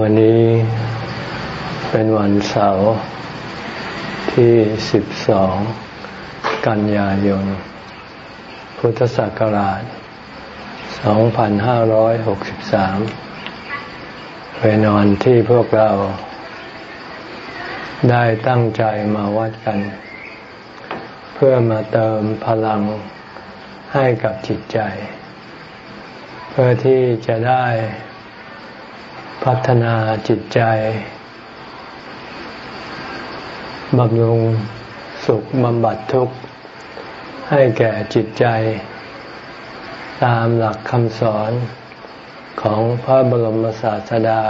วันนี้เป็นวันเสาร์ที่ 12 กันยายน พุทธศักราช 2563 เป็นวันที่พวกเรา ได้ตั้งใจมาวัดกัน เพื่อมาเติมพลังให้กับจิตใจ เพื่อที่จะได้ พัฒนาจิตใจบำรุงสุขบำบัดทุกข์ ให้แก่จิตใจ ตามหลักคำสอนของพระบรมศาสดา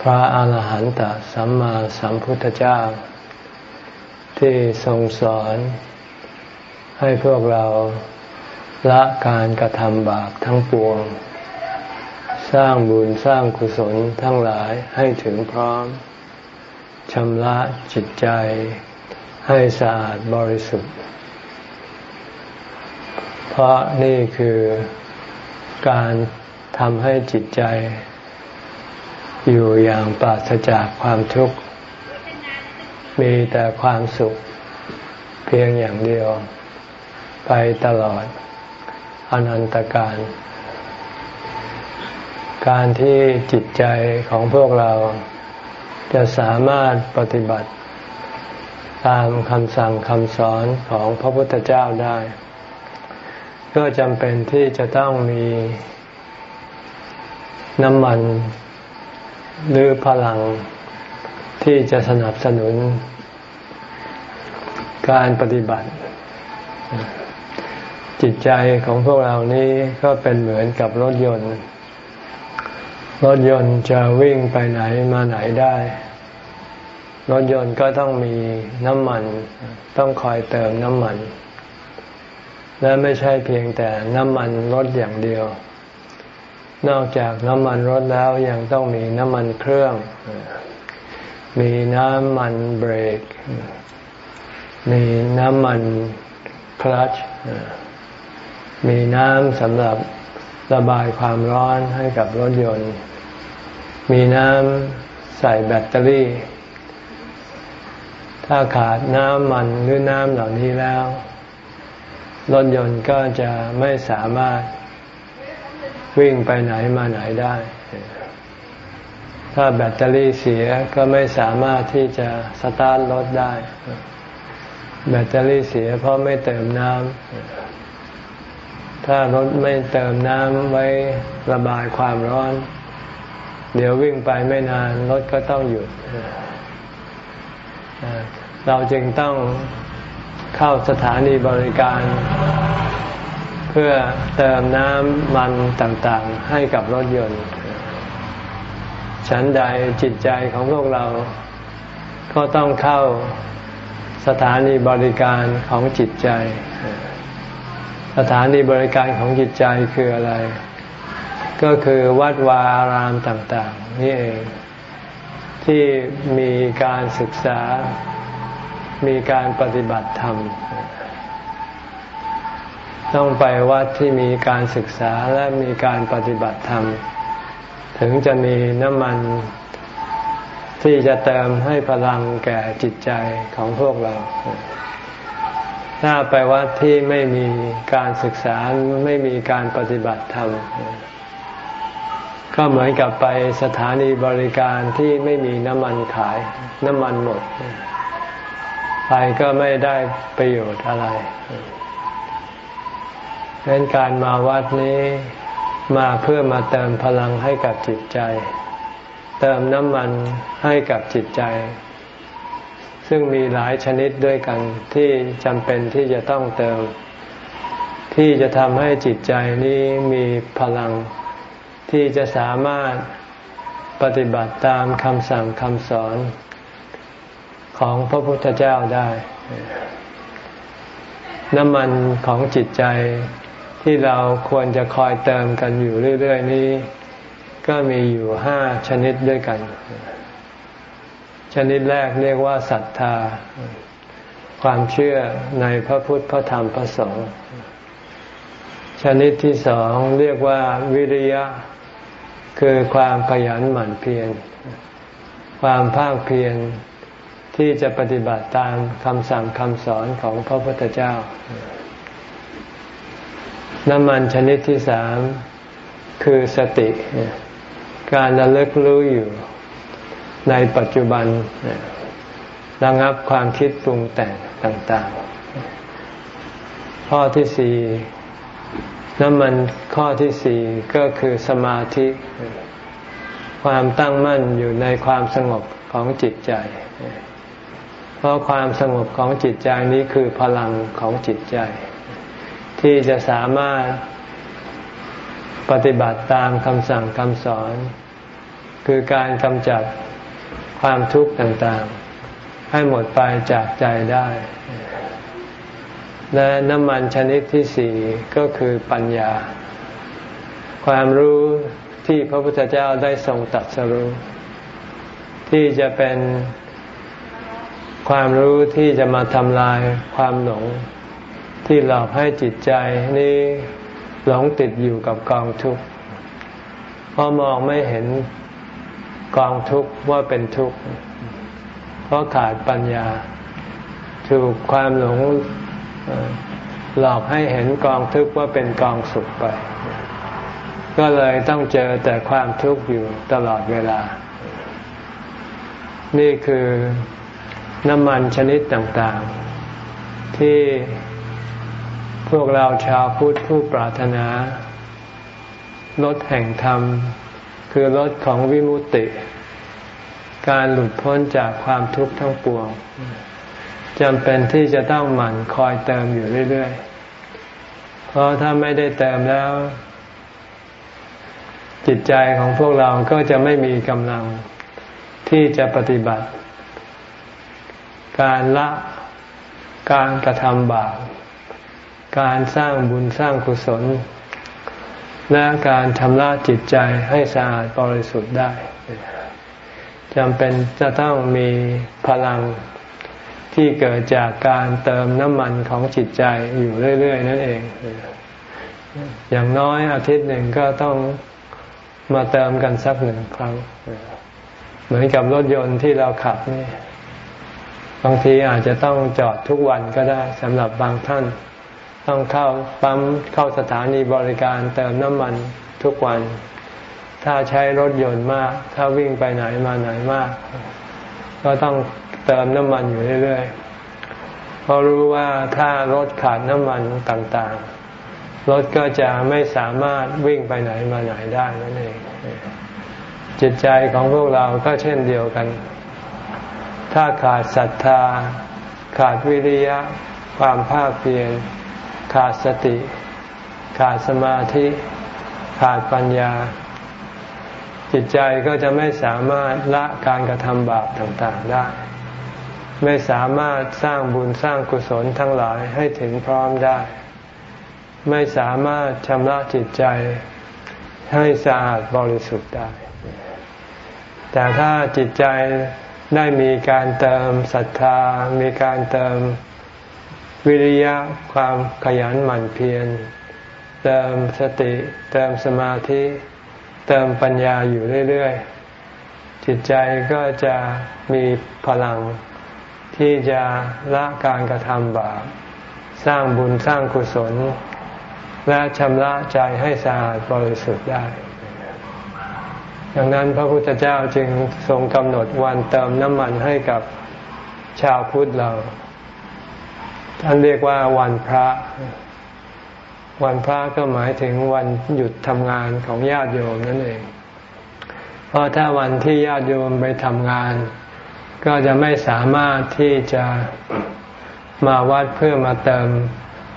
พระอาหารหันตสัมมาสัมพุทธเจ้า ที่ทรงสอน ให้พวกเราละการกระทำบาปทั้งปวง สร้างบุญสร้างกุศลทั้งหลายให้ถึงพร้อมชำระจิตใจให้สะอาดบริสุทธิ์ เพราะนี่คือการทำให้จิตใจ อยู่อย่างปราศจากความทุกข์ มีแต่ความสุขเพียงอย่างเดียว ไปตลอดอนันตการ การที่จิตใจของพวกเราจะสามารถปฏิบัติ ตามคำสั่งคำสอนของพระพุทธเจ้าได้ ก็จำเป็นที่จะต้องมีน้ำมันหรือพลังที่จะสนับสนุน การปฏิบัติ จิตใจของพวกเรานี้ก็เป็นเหมือนกับรถยนต์ รถยนต์จะวิ่งไปไหนมาไหนได้ รถยนต์ก็ต้องมีน้ำมัน ต้องคอยเติมน้ำมัน และไม่ใช่เพียงแต่น้ำมันรถอย่างเดียว นอกจากน้ำมันรถแล้วยังต้องมีน้ำมันเครื่อง มีน้ำมันเบรก มีน้ำมันคลัตช์มีน้ำสำหรับ ระบายความร้อนให้กับรถยนต์ มีน้ำใส่แบตเตอรี่ ถ้าขาดน้ำมันหรือน้ำเหล่านี้แล้ว รถยนต์ก็จะไม่สามารถวิ่งไปไหนมาไหนได้ ถ้าแบตเตอรี่เสียก็ไม่สามารถที่จะสตาร์ทรถได้ แบตเตอรี่เสียเพราะไม่เติมน้ำ ถ้ารถไม่เติมน้ำไว้ระบายความร้อน เดี๋ยววิ่งไปไม่นานรถก็ต้องหยุด เราจึงต้องเข้าสถานีบริการ เพื่อเติมน้ำมันต่างๆ ให้กับรถยนต์ ฉันใดจิตใจของพวกเรา ก็ต้องเข้าสถานีบริการของจิตใจ สถานีบริการของจิตใจคืออะไร ก็คือวัดวาอารามต่าง ๆ นี่เอง ที่มีการศึกษา มีการปฏิบัติธรรม ต้องไปวัดที่มีการศึกษาและมีการปฏิบัติธรรม ถึงจะมีน้ำมันที่จะเติมให้พลังแก่จิตใจของพวกเรา ถ้าไปวัดที่ไม่มีการศึกษาไม่มีการปฏิบัติธรรมก็เหมือนกับไปสถานีบริการที่ไม่มีน้ำมันขาย น้ำมันหมด ไปก็ไม่ได้ประโยชน์อะไรดังนั้นการมาวัดนี้มาเพื่อมาเติมพลังให้กับจิตใจ เติมน้ำมันให้กับจิตใจ ซึ่งมีหลายชนิดด้วยกันที่จำเป็นที่จะต้องเติม ที่จะทำให้จิตใจนี้มีพลัง ที่จะสามารถปฏิบัติตามคำสั่งคำสอนของพระพุทธเจ้าได้ น้ำมันของจิตใจที่เราควรจะคอยเติมกันอยู่เรื่อย ๆ นี้ ก็มีอยู่ห้าชนิดด้วยกัน ชนิดแรกเรียกว่าศรัทธา ความเชื่อในพระพุทธพระธรรมพระสงฆ์ชนิดที่สองเรียกว่าวิริยะ คือความขยันหมั่นเพียรความภาคเพียรที่จะปฏิบัติตามคำสั่งคำสอนของพระพุทธเจ้า น้ำมันชนิดที่สามคือสติ การระลึกรู้อยู่ ในปัจจุบันระงับความคิดปรุงแต่งต่างๆ ข้อที่สี่น้ำมันข้อที่สี่ก็คือสมาธิ ความตั้งมั่นอยู่ในความสงบของจิตใจ เพราะความสงบของจิตใจนี้คือพลังของจิตใจ ที่จะสามารถปฏิบัติตามคำสั่งคำสอน คือการกำจัด ความทุกข์ต่างๆ ให้หมดไปจากใจได้ และน้ำมันชนิดที่สี่ก็คือปัญญา ความรู้ที่พระพุทธเจ้าได้ทรงตัดสรู้ ที่จะเป็นความรู้ที่จะมาทำลายความหลง ที่หลอกให้จิตใจนี้หลงติดอยู่กับกองทุกข์เพราะมองไม่เห็น กองทุกข์ว่าเป็นทุกข์เพราะขาดปัญญา ถูกความหลงหลอกให้เห็นกองทุกข์ว่าเป็นกองสุขไป ก็เลยต้องเจอแต่ความทุกข์อยู่ตลอดเวลา นี่คือน้ำมันชนิดต่างๆ ที่พวกเราชาวพุทธผู้ปรารถนาลดแห่งธรรม คือลดของวิมุตติ การหลุดพ้นจากความทุกข์ทั้งปวงจำเป็นที่จะต้องหมั่นคอยเติมอยู่เรื่อยๆ เพราะถ้าไม่ได้เติมแล้ว จิตใจของพวกเราก็จะไม่มีกำลังที่จะปฏิบัติ การละการกระทำบาปการสร้างบุญสร้างกุศล และการชำระจิตใจให้สะอาดบริสุทธิ์ได้จำเป็นจะต้องมีพลังที่เกิดจากการเติมน้ำมันของจิตใจอยู่เรื่อย ๆ นั่นเอง อย่างน้อยอาทิตย์หนึ่งก็ต้องมาเติมกันสักหนึ่งครั้ง เหมือนกับรถยนต์ที่เราขับนี่ บางทีอาจจะต้องจอดทุกวันก็ได้สำหรับบางท่าน ต้องเข้าปั๊มเข้าสถานีบริการเติมน้ำมันทุกวัน ถ้าใช้รถยนต์มาก ถ้าวิ่งไปไหนมาไหนมาก ก็ต้องเติมน้ำมันอยู่เรื่อยๆเพราะรู้ว่าถ้ารถขาดน้ำมันต่างๆ รถก็จะไม่สามารถวิ่งไปไหนมาไหนได้นั่นเองจิตใจของพวกเราก็เช่นเดียวกัน ถ้าขาดศรัทธา ขาดวิริยะ ความภาคเพียร ขาดสติ ขาดสมาธิ ขาดปัญญา จิตใจก็จะไม่สามารถละการกระทำบาปต่างๆได้ ไม่สามารถสร้างบุญสร้างกุศลทั้งหลายให้ถึงพร้อมได้ ไม่สามารถชำระจิตใจให้สะอาดบริสุทธิ์ได้ แต่ถ้าจิตใจได้มีการเติมศรัทธา มีการเติม วิริยะความขยันหมั่นเพียรเติมสติเติมสมาธิเติมปัญญาอยู่เรื่อยๆ จิตใจก็จะมีพลังที่จะละการกระทำบาปสร้างบุญสร้างกุศล และชำระใจให้สะอาดบริสุทธิ์ได้ ดังนั้นพระพุทธเจ้าจึงทรงกำหนดวันเติมน้ำมันให้กับชาวพุทธเรา ท่านเรียกว่าวันพระ วันพระก็หมายถึงวันหยุดทำงานของญาติโยมนั่นเอง เพราะถ้าวันที่ญาติโยมไปทำงาน ก็จะไม่สามารถที่จะมาวัดเพื่อมาเติม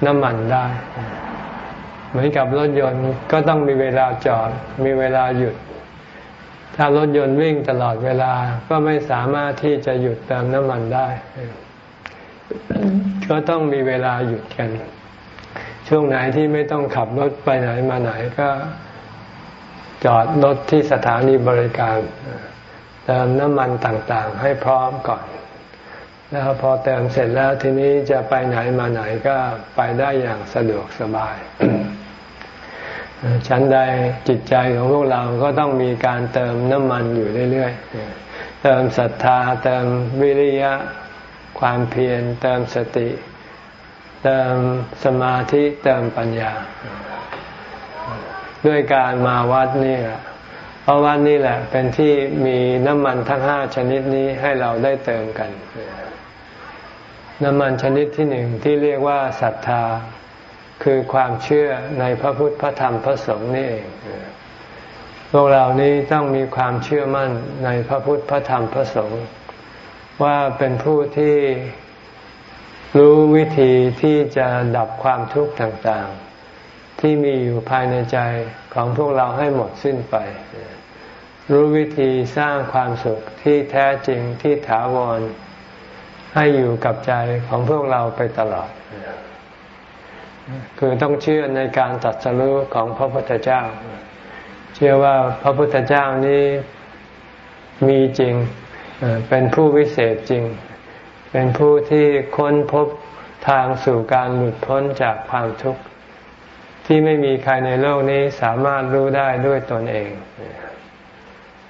น้ำมันได้ เหมือนกับรถยนต์ก็ต้องมีเวลาจอด มีเวลาหยุด ถ้ารถยนต์วิ่งตลอดเวลาก็ไม่สามารถที่จะหยุดเติมน้ำมันได้ ก็ต้องมีเวลาหยุดกัน ช่วงไหนที่ไม่ต้องขับรถไปไหนมาไหนก็จอดรถที่สถานีบริการ เติมน้ำมันต่างๆ ให้พร้อมก่อน แล้วพอเติมเสร็จแล้วทีนี้จะไปไหนมาไหนก็ไปได้อย่างสะดวกสบายฉันใดจิตใจของพวกเราก็ต้องมีการเติมน้ำมันอยู่เรื่อยๆ เติมศรัทธา เติมวิริยะ ความเพียรเติมสติ เติมสมาธิเติมปัญญา ด้วยการมาวัดนี่แหละเพราะวัดนี่แหละ เป็นที่มีน้ำมันทั้งห้าชนิดนี้ให้เราได้เติมกัน น้ำมันชนิดที่หนึ่งที่เรียกว่าศรัทธา คือความเชื่อในพระพุทธพระธรรมพระสงฆ์นี่เองพวกเรานี้ต้องมีความเชื่อมั่นในพระพุทธพระธรรมพระสงฆ์ ว่าเป็นผู้ที่รู้วิธีที่จะดับความทุกข์ต่างๆ ที่มีอยู่ภายในใจของพวกเราให้หมดสิ้นไป รู้วิธีสร้างความสุขที่แท้จริงที่ถาวร ให้อยู่กับใจของพวกเราไปตลอด คือต้องเชื่อในการตัดสรู้ของพระพุทธเจ้า เชื่อว่าพระพุทธเจ้านี้มีจริง เป็นผู้วิเศษจริง เป็นผู้ที่ค้นพบทางสู่การหลุดพ้นจากความทุกข์ ที่ไม่มีใครในโลกนี้สามารถรู้ได้ด้วยตนเอง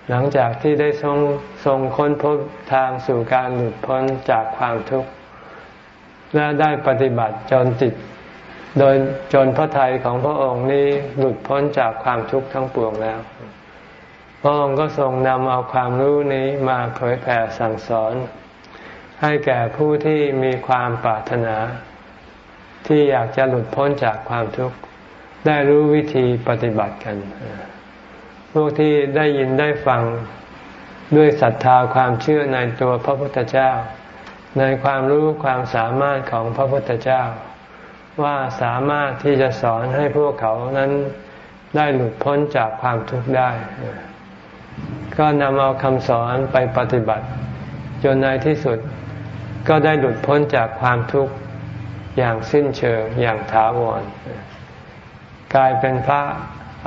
หลังจากที่ได้ทรงทรงค้นพบทางสู่การหลุดพ้นจากความทุกข์และได้ปฏิบัติจนจิตโดยจนพระทัยของพระองค์นี้หลุดพ้นจากความทุกข์ทั้งปวงแล้ว พระองค์ก็ทรงนำเอาความรู้นี้มาเผยแผ่สั่งสอน ให้แก่ผู้ที่มีความปรารถนา ที่อยากจะหลุดพ้นจากความทุกข์ได้รู้วิธีปฏิบัติกัน พวกที่ได้ยินได้ฟังด้วยศรัทธาความเชื่อในตัวพระพุทธเจ้า ในความรู้ความสามารถของพระพุทธเจ้า ว่าสามารถที่จะสอนให้พวกเขานั้นได้หลุดพ้นจากความทุกข์ได้ ก็นำเอาคำสอนไปปฏิบัติ จนในที่สุดก็ได้หลุดพ้นจากความทุกข์อย่างสิ้นเชิงอย่างถาวร กลายเป็นพระ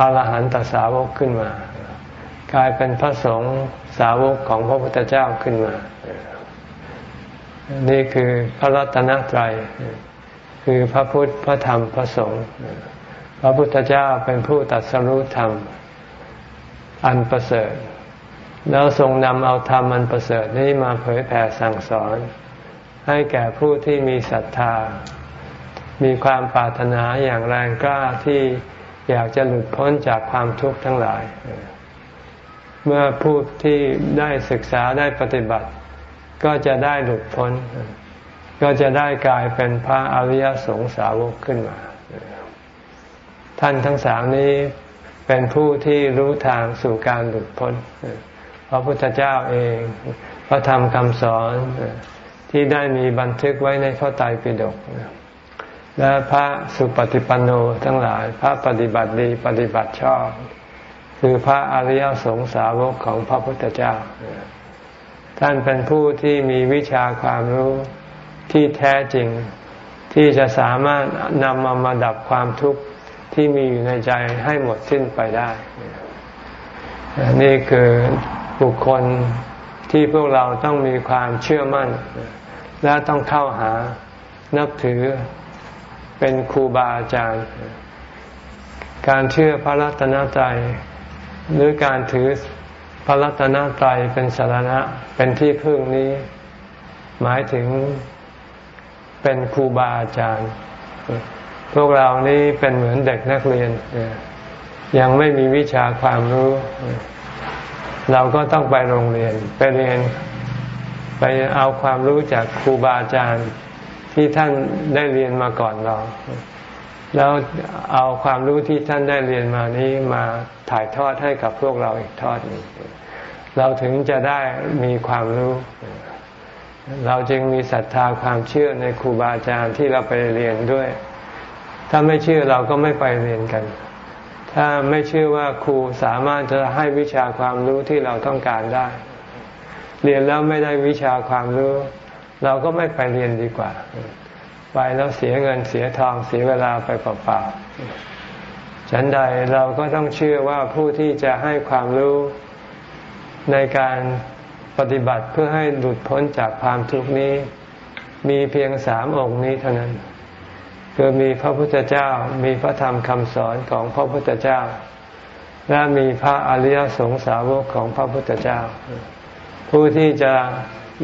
อาหารหันตสาวกขึ้นมา กลายเป็นพระสงฆ์สาวกของพระพุทธเจ้าขึ้นมา นี่คือพระรัตนตรัยคือพระพุทธพระธรรมพระสงฆ์พระพุทธเจ้าเป็นผู้ตัดสรุธรรม อันประเสริฐ แล้วทรงนำเอาธรรมอันประเสริฐนี้มาเผยแผ่สั่งสอน ให้แก่ผู้ที่มีศรัทธา มีความปรารถนาอย่างแรงกล้าที่อยากจะหลุดพ้นจากความทุกข์ทั้งหลาย เมื่อผู้ที่ได้ศึกษาได้ปฏิบัติ ก็จะได้หลุดพ้น ก็จะได้กลายเป็นพระอริยสงสาวกขึ้นมา ท่านทั้งสามนี้ เป็นผู้ที่รู้ทางสู่การหลุดพ้นพระพุทธเจ้าเองพระธรรมคำสอนที่ได้มีบันทึกไว้ในพระไตรปิฎกและพระสุปฏิปันโนทั้งหลายพระปฏิบัติดีปฏิบัติชอบ คือพระอริยสงสาวกของพระพุทธเจ้า ท่านเป็นผู้ที่มีวิชาความรู้ที่แท้จริงที่จะสามารถนำมามาดับความทุกข์ ที่มีอยู่ในใจให้หมดสิ้นไปได้ นี่คือบุคคลที่พวกเราต้องมีความเชื่อมั่น และต้องเข้าหานับถือเป็นครูบาอาจารย์ การเชื่อพระรัตนตรัยหรือการถือพระรัตนตรัยเป็นสารณะเป็นที่พึ่งนี้ หมายถึงเป็นครูบาอาจารย์ พวกเรานี่เป็นเหมือนเด็กนักเรียน ยังไม่มีวิชาความรู้ เราก็ต้องไปโรงเรียน ไปเรียน ไปเอาความรู้จากครูบาอาจารย์ที่ท่านได้เรียนมาก่อนเรา แล้วเอาความรู้ที่ท่านได้เรียนมานี้มาถ่ายทอดให้กับพวกเราอีกทอดหนึ่งเราถึงจะได้มีความรู้ เราจึงมีศรัทธาความเชื่อในครูบาอาจารย์ที่เราไปเรียนด้วย ถ้าไม่เชื่อเราก็ไม่ไปเรียนกัน ถ้าไม่เชื่อว่าครูสามารถจะให้วิชาความรู้ที่เราต้องการได้ เรียนแล้วไม่ได้วิชาความรู้ เราก็ไม่ไปเรียนดีกว่า ไปแล้วเสียเงินเสียทองเสียเวลาไปเปล่าๆฉันใดเราก็ต้องเชื่อว่าผู้ที่จะให้ความรู้ในการปฏิบัติเพื่อให้หลุดพ้นจากความทุกข์นี้ มีเพียงสามองค์นี้เท่านั้น คือมีพระพุทธเจ้ามีพระธรรมคำสอนของพระพุทธเจ้า และมีพระอริยสงสาวกของพระพุทธเจ้า ผู้ที่จะ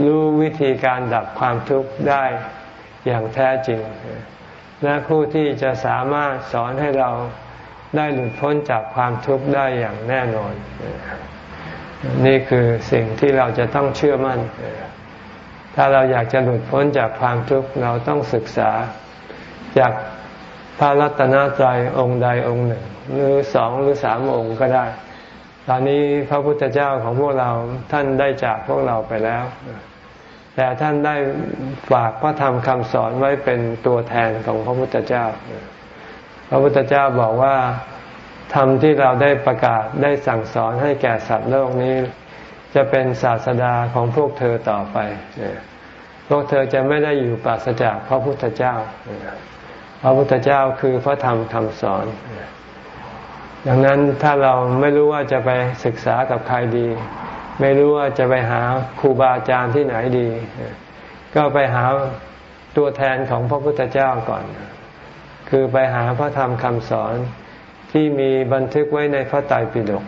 รู้วิธีการดับความทุกข์ได้อย่างแท้จริง และผู้ที่จะสามารถสอนให้เราได้หลุดพ้นจากความทุกข์ได้อย่างแน่นอน นี่คือสิ่งที่เราจะต้องเชื่อมั่น ถ้าเราอยากจะหลุดพ้นจากความทุกข์เราต้องศึกษา จากพระรัตนตรัยองค์ใดองค์หนึ่ง หรือสองหรือสามองค์ก็ได้ ตอนนี้พระพุทธเจ้าของพวกเราท่านได้จากพวกเราไปแล้ว แต่ท่านได้ฝากพระธรรมคำสอนไว้เป็นตัวแทนของพระพุทธเจ้า พระพุทธเจ้าบอกว่าธรรมที่เราได้ประกาศได้สั่งสอนให้แก่สัตว์โลกนี้ จะเป็นศาสดาของพวกเธอต่อไป พวกเธอจะไม่ได้อยู่ปราศจากพระพุทธเจ้า พระพุทธเจ้าคือพระธรรมคำสอน ดังนั้นถ้าเราไม่รู้ว่าจะไปศึกษากับใครดี ไม่รู้ว่าจะไปหาครูบาอาจารย์ที่ไหนดี ก็ไปหาตัวแทนของพระพุทธเจ้าก่อน คือไปหาพระธรรมคำสอนที่มีบันทึกไว้ในพระไตรปิฎก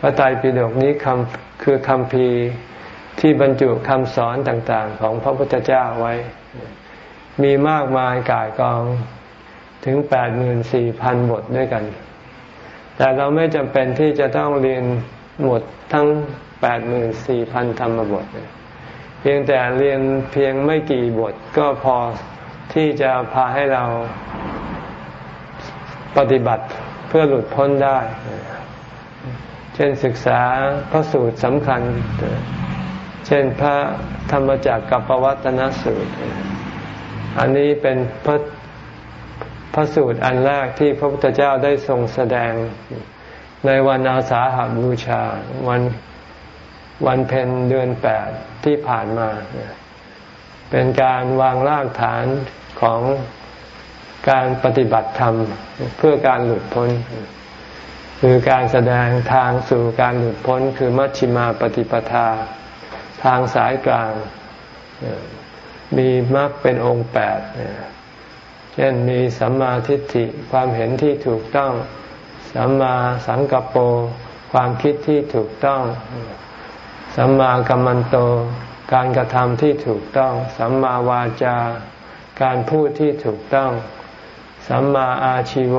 พระไตรปิฎกนี้คำคือคำพีที่บรรจุคำสอนต่างๆ ของพระพุทธเจ้าไว้ มีมากมายกายกองถึงแปดหมื่นสี่พันบทด้วยกัน แต่เราไม่จำเป็นที่จะต้องเรียนหมดทั้งแปดหมื่นสี่พันธรรมบท เพียงแต่เรียนเพียงไม่กี่บทก็พอที่จะพาให้เราปฏิบัติเพื่อหลุดพ้นได้ เช่นศึกษาพระสูตรสำคัญ เช่นพระธรรมจักรกับปวัตนสูตร อันนี้เป็นพระพระสูตรอันแรกที่พระพุทธเจ้าได้ทรงแสดงในวันอาสาหาบูชา วันวันเพ็ญเดือนแปดที่ผ่านมา เป็นการวางรากฐานของการปฏิบัติธรรมเพื่อการหลุดพ้น คือการแสดงทางสู่การหลุดพ้นคือมัชฌิมาปฏิปทา ทางสายกลาง มีมรรคเป็นองค์แปดเช่นมีสัมมาทิฏฐิความเห็นที่ถูกต้อง สัมมาสังกัปโปความคิดที่ถูกต้อง สัมมากัมมันโต การกระทำที่ถูกต้อง สัมมาวาจา การพูดที่ถูกต้อง สัมมาอาชีโว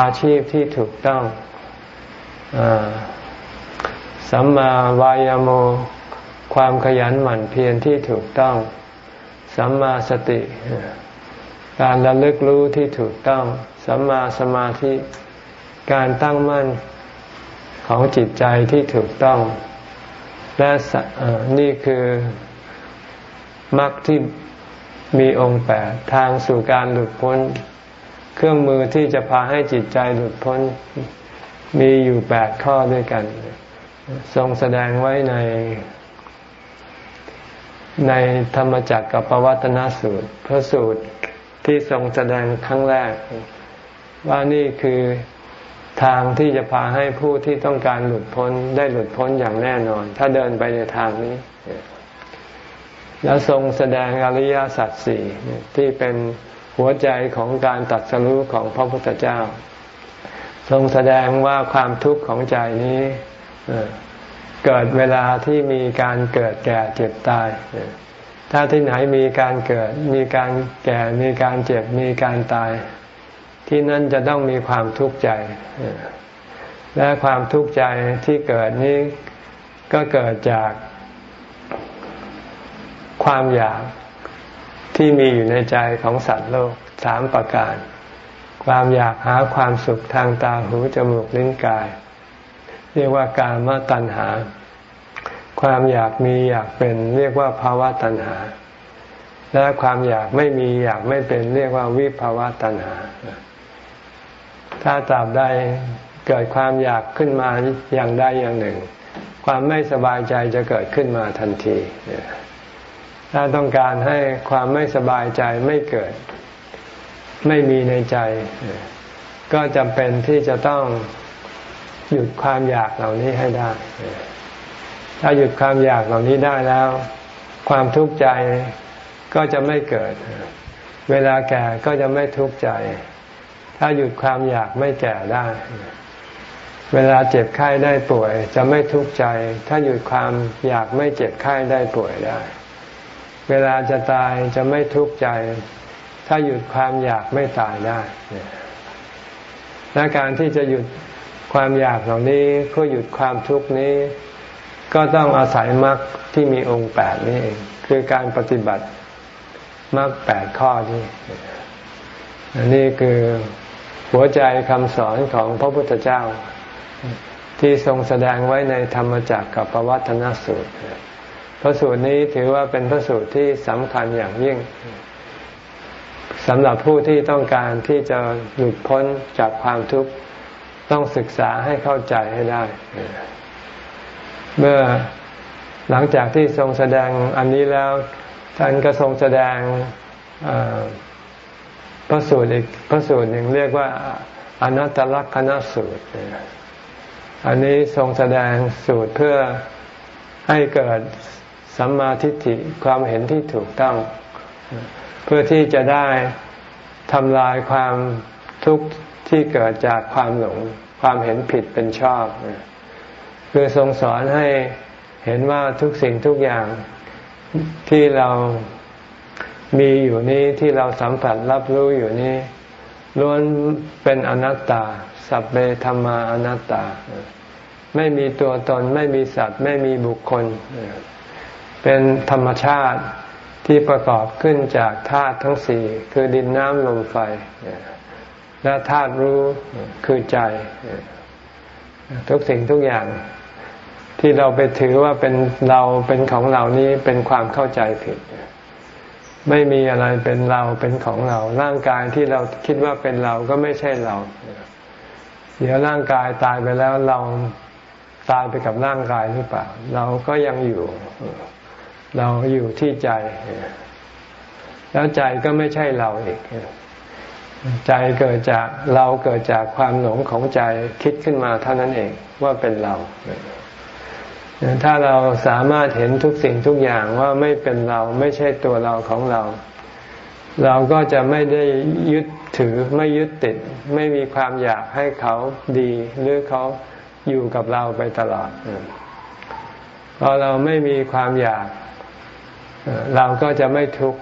อาชีพที่ถูกต้อง สัมมาวายโม ความขยันหมั่นเพียรที่ถูกต้อง สัมมาสติ การระลึกรู้ที่ถูกต้อง สัมมาสมาธิ การตั้งมั่นของจิตใจที่ถูกต้อง และนี่คือมรรคที่มีองค์แปดทางสู่การหลุดพ้น เครื่องมือที่จะพาให้จิตใจหลุดพ้น มีอยู่แปดข้อด้วยกัน ทรงแสดงไว้ใน ในธรรมจักรกับปวัตนสูตร พระสูตรที่ทรงแสดงครั้งแรก ว่านี่คือทางที่จะพาให้ผู้ที่ต้องการหลุดพ้นได้หลุดพ้นอย่างแน่นอน ถ้าเดินไปในทางนี้ แล้วทรงแสดงอริยสัจสี่ที่เป็นหัวใจของการตัดสู้ของพระพุทธเจ้า ทรงแสดงว่าความทุกข์ของใจนี้ เกิดเวลาที่มีการเกิดแก่เจ็บตาย ถ้าที่ไหนมีการเกิด มีการแก่ มีการเจ็บ มีการตาย ที่นั่นจะต้องมีความทุกข์ใจ และความทุกข์ใจที่เกิดนี้ก็เกิดจากความอยากที่มีอยู่ในใจของสัตว์โลกสามประการ ความอยากหาความสุขทางตาหูจมูกลิ้นกาย เรียกว่ากามตัณหา ความอยากมีอยากเป็น เรียกว่าภาวะตัณหา และความอยากไม่มีอยากไม่เป็นเรียกว่าวิภาวะตัณหา ถ้าตราบใดเกิดความอยากขึ้นมาอย่างใดอย่างหนึ่ง ความไม่สบายใจจะเกิดขึ้นมาทันที ถ้าต้องการให้ความไม่สบายใจไม่เกิด ไม่มีในใจ ก็จำเป็นที่จะต้อง หยุดความอยากเหล่านี้ให้ได้ ถ้าหยุดความอยากเหล่านี้ได้แล้ว ความทุกข์ใจก็จะไม่เกิด เวลาแก่ก็จะไม่ทุกข์ใจ ถ้าหยุดความอยากไม่แก่ได้ เวลาเจ็บไข้ได้ป่วย จะไม่ทุกข์ใจ ถ้าหยุดความอยากไม่เจ็บไข้ได้ป่วยได้ เวลาจะตายจะไม่ทุกข์ใจ ถ้าหยุดความอยากไม่ตายได้ และการที่จะหยุด ความอยากเหล่านี้เพื่อหยุดความทุกข์นี้ ก็ต้องอาศัยมรรคที่มีองค์แปดนี้เองคือการปฏิบัติมรรคแปดข้อนี้อันนี้คือหัวใจคำสอนของพระพุทธเจ้า ที่ทรงแสดงไว้ในธรรมจักรกับปวัตนสูตร พระสูตรนี้ถือว่าเป็นพระสูตรที่สำคัญอย่างยิ่งสำหรับผู้ที่ต้องการที่จะหลุดพ้นจากความทุกข์ ต้องศึกษาให้เข้าใจให้ได้ เมื่อหลังจากที่ทรงแสดงอันนี้แล้วท่านก็ทรงแสดงพระสูตรอีกพระสูตรหนึ่งเรียกว่าอนัตตลักษณสูตร อันนี้ทรงแสดงสูตรเพื่อให้เกิดสัมมาทิฏฐิความเห็นที่ถูกต้อง เพื่อที่จะได้ทำลายความทุกข์ที่เกิดจากความหลง ความเห็นผิดเป็นชอบ คือทรงสอนให้เห็นว่าทุกสิ่งทุกอย่างที่เรามีอยู่นี้ที่เราสัมผัสรับรู้อยู่นี้ล้วนเป็นอนัตตา สัพเพธรรมาอนัตตา ไม่มีตัวตน ไม่มีสัตว์ ไม่มีบุคคล เป็นธรรมชาติที่ประกอบขึ้นจากธาตุทั้งสี่ คือดินน้ำลมไฟ และธาตุรู้คือใจ ทุกสิ่งทุกอย่างที่เราไปถือว่าเป็นเราเป็นของเรานี้เป็นความเข้าใจผิด ไม่มีอะไรเป็นเราเป็นของเรา ร่างกายที่เราคิดว่าเป็นเราก็ไม่ใช่เรา เดี๋ยวร่างกายตายไปแล้วเราตายไปกับร่างกายหรือเปล่า เราก็ยังอยู่ เราอยู่ที่ใจ แล้วใจก็ไม่ใช่เราอีก ใจเกิดจากเราเกิดจากความหลงของใจคิดขึ้นมาเท่านั้นเองว่าเป็นเรา ถ้าเราสามารถเห็นทุกสิ่งทุกอย่างว่าไม่เป็นเราไม่ใช่ตัวเราของเรา เราก็จะไม่ได้ยึดถือไม่ยึดติด ไม่มีความอยากให้เขาดี หรือเขาอยู่กับเราไปตลอดพอเราไม่มีความอยาก เราก็จะไม่ทุกข์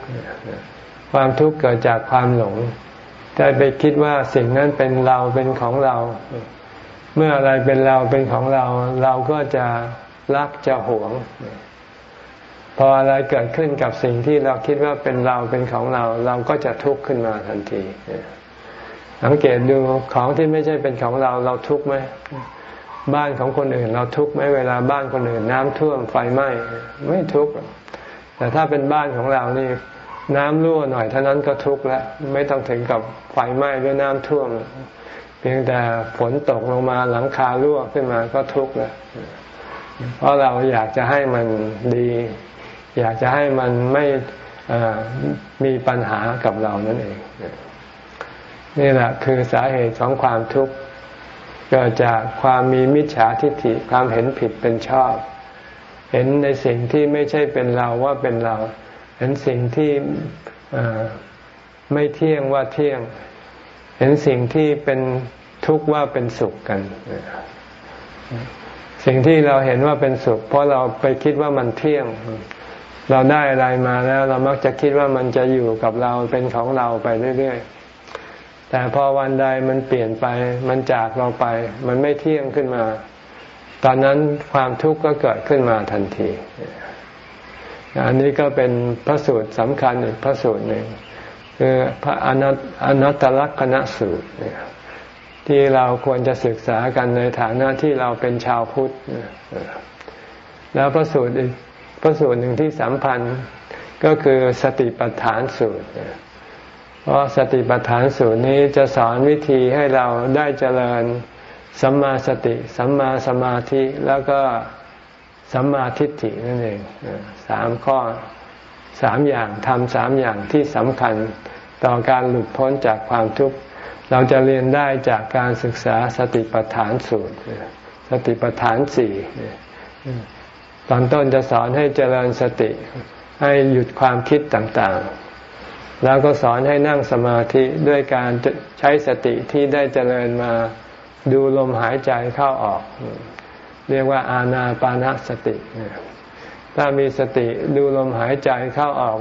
ความทุกข์เกิดจากความหลง แต่ไปคิดว่าสิ่งนั้นเป็นเราเป็นของเรา เมื่ออะไรเป็นเราเป็นของเรา เราก็จะรักจะหวง พออะไรเกิดขึ้นกับสิ่งที่เราคิดว่าเป็นเราเป็นของเรา เราก็จะทุกข์ขึ้นมาทันทีสังเกตดูของที่ไม่ใช่เป็นของเราเราทุกข์ไหมบ้านของคนอื่น เราทุกข์ไหมเวลาบ้านคนอื่น น้ำท่วมไฟไหม้ไม่ทุกข์แต่ถ้าเป็นบ้านของเรานี่ น้ำรั่วหน่อยเท่านั้นก็ทุกข์แล้วไม่ต้องถึงกับไฟไหม้ด้วยน้ำท่วม เพียงแต่ฝนตกลงมาหลังคารั่วขึ้นมาก็ทุกข์แล้วเพราะเราอยากจะให้มันดี อยากจะให้มันไม่มีปัญหากับเรานั่นเอง นี่แหละคือสาเหตุของความทุกข์เกิดจากความมีมิจฉาทิฏฐิความเห็นผิดเป็นชอบ เห็นในสิ่งที่ไม่ใช่เป็นเราว่าเป็นเรา เห็นสิ่งที่ไม่เที่ยงว่าเที่ยง เห็นสิ่งที่เป็นทุกข์ว่าเป็นสุขกัน สิ่งที่เราเห็นว่าเป็นสุข เพราะเราไปคิดว่ามันเที่ยง เราได้อะไรมาแล้ว เรามักจะคิดว่ามันจะอยู่กับเราเป็นของเราไปเรื่อยๆ แต่พอวันใดมันเปลี่ยนไป มันจากเราไป มันไม่เที่ยงขึ้นมา ตอนนั้นความทุกข์ก็เกิดขึ้นมาทันที อันนี้ก็เป็นพระสูตรสำคัญอีกพระสูตรหนึ่งคือพระอนัตอนัตตลักษณสูตรที่เราควรจะศึกษากันในฐานะที่เราเป็นชาวพุทธแล้วพระสูตรอีกพระสูตรหนึ่งที่สำคัญก็คือสติปัฏฐานสูตร เพราะสติปัฏฐานสูตรนี้จะสอนวิธีให้เราได้เจริญสัมมาสติ สัมมาสมาธิแล้วก็ สัมมาทิฏฐินั่นเองสามข้อสามอย่างทำสามอย่างที่สำคัญต่อการหลุดพ้นจากความทุกข์เราจะเรียนได้จากการศึกษาสติปัฏฐานสูตร สติปัฏฐานสี่ตอนต้นจะสอนให้เจริญสติให้หยุดความคิดต่างๆ แล้วก็สอนให้นั่งสมาธิด้วยการใช้สติที่ได้เจริญมาดูลมหายใจเข้าออก เรียกว่าอาณาปานสติ ถ้ามีสติดูลมหายใจเข้าออก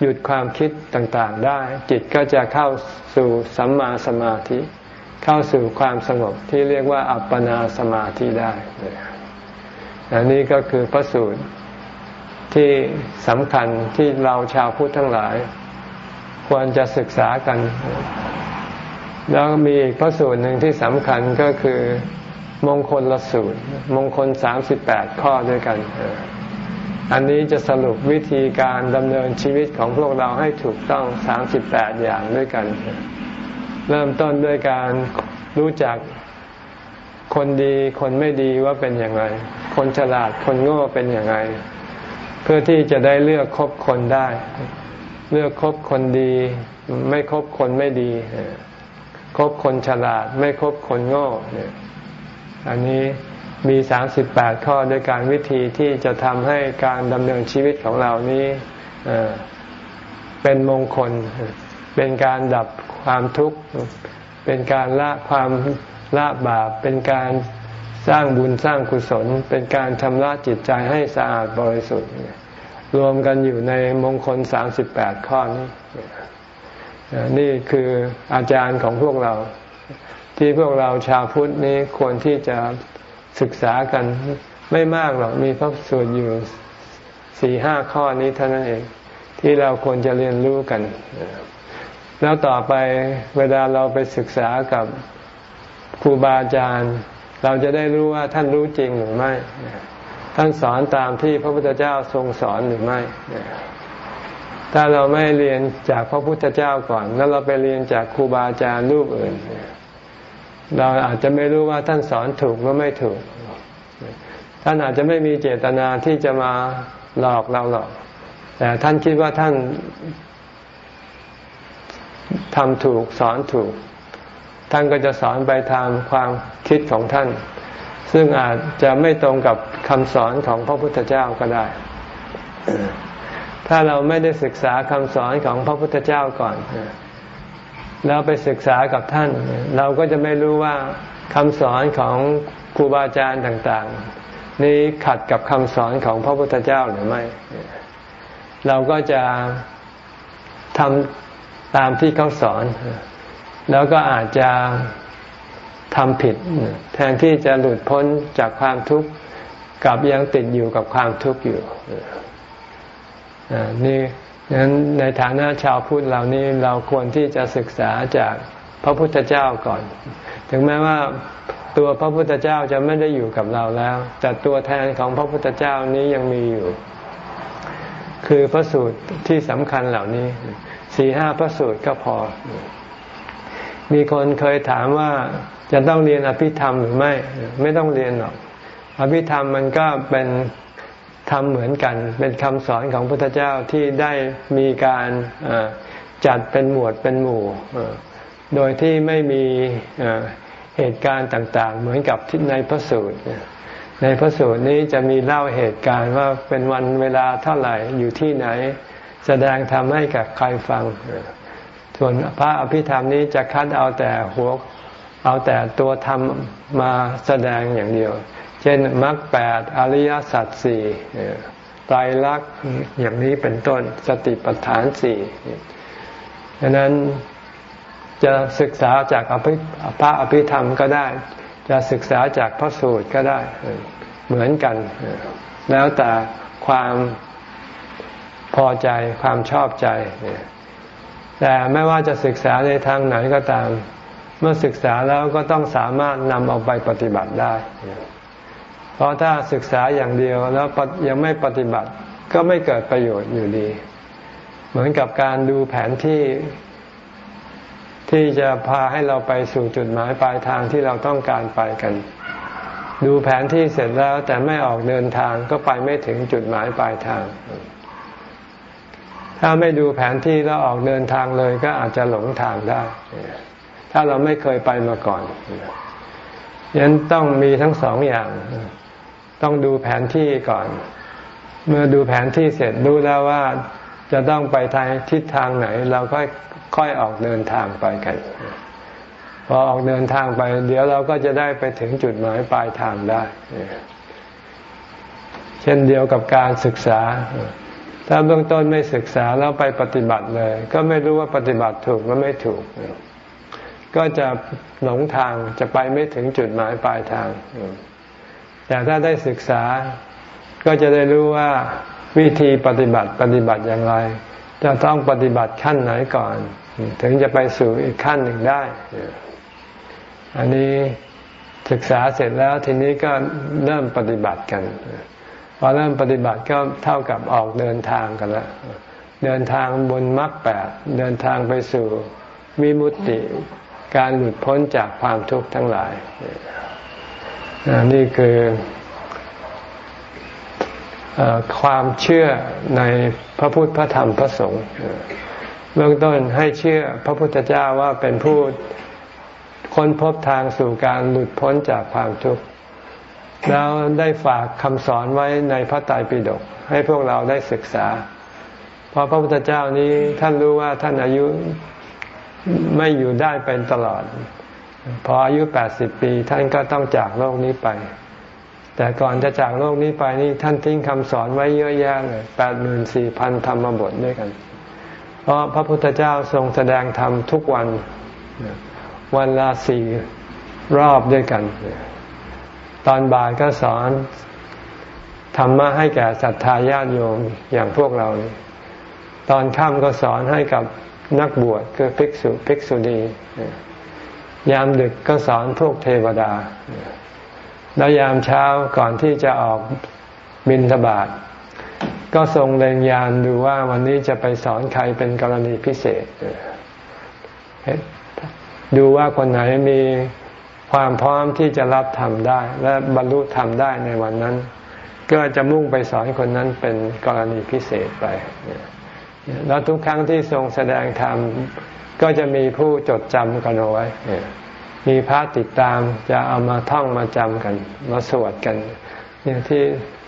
หยุดความคิดต่างๆได้ จิตก็จะเข้าสู่สัมมาสมาธิ เข้าสู่ความสงบที่เรียกว่าอัปปนาสมาธิได้อันนี้ก็คือพระสูตรที่สำคัญที่เราชาวพุทธทั้งหลาย ควรจะศึกษากัน แล้วมีอีกพระสูตรหนึ่งที่สำคัญก็คือ มงคลละสูตร มงคลสามสิบแปดข้อด้วยกัน อันนี้จะสรุปวิธีการดำเนินชีวิตของพวกเราให้ถูกต้องสามสิบแปดอย่างด้วยกัน เริ่มต้นด้วยการรู้จักคนดีคนไม่ดีว่าเป็นอย่างไร คนฉลาดคนโง่เป็นอย่างไร เพื่อที่จะได้เลือกคบคนได้ เลือกคบคนดี ไม่คบคนไม่ดีคบคนฉลาด ไม่คบคนโง่อันนี้ มีสามสิบแปดข้อด้วยการวิธีที่จะทำให้การดำเนินชีวิตของเรานี้เป็นมงคล เป็นการดับความทุกข์ เป็นการละความละบาป เป็นการสร้างบุญสร้างกุศล เป็นการชำระจิตใจให้สะอาดบริสุทธิ์ รวมกันอยู่ในมงคลสามสิบแปดข้อนี้ นี่คืออาจารย์ของพวกเรา ที่พวกเราชาวพุทธนี้ควรที่จะศึกษากันไม่มากหรอกมีพระสูตรอยู่สี่ห้าข้อนี้เท่านั้นเอง ที่เราควรจะเรียนรู้กัน แล้วต่อไปเวลาเราไปศึกษากับครูบาอาจารย์ เราจะได้รู้ว่าท่านรู้จริงหรือไม่ ท่านสอนตามที่พระพุทธเจ้าทรงสอนหรือไม่ ถ้าเราไม่เรียนจากพระพุทธเจ้าก่อน แล้วเราไปเรียนจากครูบาอาจารย์รูปอื่นเเราอาจจะไม่รู้ว่าท่านสอนถูกหรือไม่ถูก ท่านอาจจะไม่มีเจตนาที่จะมาหลอกเราหรอก แต่ท่านคิดว่าท่านทำถูกสอนถูก ท่านก็จะสอนไปตามความคิดของท่าน ซึ่งอาจจะไม่ตรงกับคำสอนของพระพุทธเจ้าก็ได้ ถ้าเราไม่ได้ศึกษาคำสอนของพระพุทธเจ้าก่อน แล้วไปศึกษากับท่าน เราก็จะไม่รู้ว่าคำสอนของครูบาอาจารย์ต่าง ๆ นี้ขัดกับคำสอนของพระพุทธเจ้าหรือไม่ เราก็จะทำตามที่เขาสอน แล้วก็อาจจะทำผิด แทนที่จะหลุดพ้นจากความทุกข์กลับยังติดอยู่กับความทุกข์อยู่นี่ นั้นในฐานะชาวพุทธเหล่านี้เราควรที่จะศึกษาจากพระพุทธเจ้าก่อน ถึงแม้ว่าตัวพระพุทธเจ้าจะไม่ได้อยู่กับเราแล้ว แต่ตัวแทนของพระพุทธเจ้านี้ยังมีอยู่ คือพระสูตรที่สำคัญเหล่านี้สี่ห้าพระสูตรก็พอ มีคนเคยถามว่าจะต้องเรียนอภิธรรมหรือไม่ ไม่ต้องเรียนหรอก อภิธรรมมันก็เป็น ทำเหมือนกัน เป็นคำสอนของพระพุทธเจ้าที่ได้มีการจัดเป็นหมวดเป็นหมู่ โดยที่ไม่มีเหตุการณ์ต่าง ๆ เหมือนกับที่ในพระสูตร ในพระสูตรนี้จะมีเล่าเหตุการณ์ว่าเป็นวันเวลาเท่าไหร่อยู่ที่ไหน แสดงทำให้กับใครฟัง ส่วนพระอภิธรรมนี้จะคัดเอาแต่หัวเอาแต่ตัวธรรมมาแสดงอย่างเดียว เช่นมรรคแปดอริยสัจสี่ไตรลักษณ์อย่างนี้เป็นต้นสติปัฏฐานสี่ดังนั้นจะศึกษาจากพระอภิธรรมก็ได้ จะศึกษาจากพระสูตรก็ได้เหมือนกัน แล้วแต่ความพอใจความชอบใจ แต่ไม่ว่าจะศึกษาในทางไหนก็ตาม เมื่อศึกษาแล้วก็ต้องสามารถนำเอาไปปฏิบัติได้ เพราะถ้าศึกษาอย่างเดียวแล้วยังไม่ปฏิบัติก็ไม่เกิดประโยชน์อยู่ดี เหมือนกับการดูแผนที่ที่จะพาให้เราไปสู่จุดหมายปลายทางที่เราต้องการไปกัน ดูแผนที่เสร็จแล้วแต่ไม่ออกเดินทางก็ไปไม่ถึงจุดหมายปลายทาง ถ้าไม่ดูแผนที่แล้วออกเดินทางเลยก็อาจจะหลงทางได้ ถ้าเราไม่เคยไปมาก่อนยันต้องมีทั้งสองอย่าง ต้องดูแผนที่ก่อน เมื่อดูแผนที่เสร็จรู้แล้วว่าจะต้องไปทางทิศทางไหน เราก็ค่อยออกเดินทางไปกันพอออกเดินทางไป เดี๋ยวเราก็จะได้ไปถึงจุดหมายปลายทางได้ เช่นเดียวกับการศึกษา ถ้าเบื้องต้นไม่ศึกษาแล้วไปปฏิบัติเลย ก็ไม่รู้ว่าปฏิบัติถูกหรือไม่ถูก ก็จะหลงทางจะไปไม่ถึงจุดหมายปลายทาง แต่ถ้าได้ศึกษาก็จะได้รู้ว่าวิธีปฏิบัติปฏิบัติอย่างไร จะต้องปฏิบัติขั้นไหนก่อน ถึงจะไปสู่อีกขั้นหนึ่งได้ อันนี้ศึกษาเสร็จแล้วทีนี้ก็เริ่มปฏิบัติกันพอเริ่มปฏิบัติก็เท่ากับออกเดินทางกันล้วเดินทางบนมรรคแปดเดินทางไปสู่มิมุติ การหลุดพ้นจากความทุกข์ทั้งหลาย นี่คือความเชื่อในพระพุทธพระธรรมพระสงฆ์เบื้องต้นให้เชื่อพระพุทธเจ้าว่าเป็นผู้ค้นพบทางสู่การหลุดพ้นจากความทุกข์แล้วได้ฝากคำสอนไว้ในพระไตรปิฎกให้พวกเราได้ศึกษา เพราะพระพุทธเจ้านี้ท่านรู้ว่าท่านอายุไม่อยู่ได้เป็นตลอด พออายุแปดสิบปี ท่านก็ต้องจากโลกนี้ไป แต่ก่อนจะจากโลกนี้ไปนี่ท่านทิ้งคำสอนไว้เยอะแยะเลยแปดหมื่นสี่พันธรรมบทด้วยกัน เพราะพระพุทธเจ้าทรงแสดงธรรมทุกวัน วันละสี่รอบด้วยกัน ตอนบ่ายก็สอนธรรมะให้แก่ศรัทธาญาติโยมอย่างพวกเรา ตอนค่ำก็สอนให้กับนักบวชคือภิกษุภิกษุณี ยามดึกก็สอนพวกเทวดา แล้วยามเช้าก่อนที่จะออกบินทบาทก็ทรงเล็งยานดูว่าวันนี้จะไปสอนใครเป็นกรณีพิเศษ ดูว่าคนไหนมีความพร้อมที่จะรับธรรมได้ และบรรลุธรรมได้ในวันนั้น ก็จะมุ่งไปสอนคนนั้นเป็นกรณีพิเศษไป แล้วทุกครั้งที่ทรงแสดงธรรมก็จะมีผู้จดจำกันเอาไว้ มีพระติดตามจะเอามาท่องมาจำกัน มาสวดกันเนี่ยที่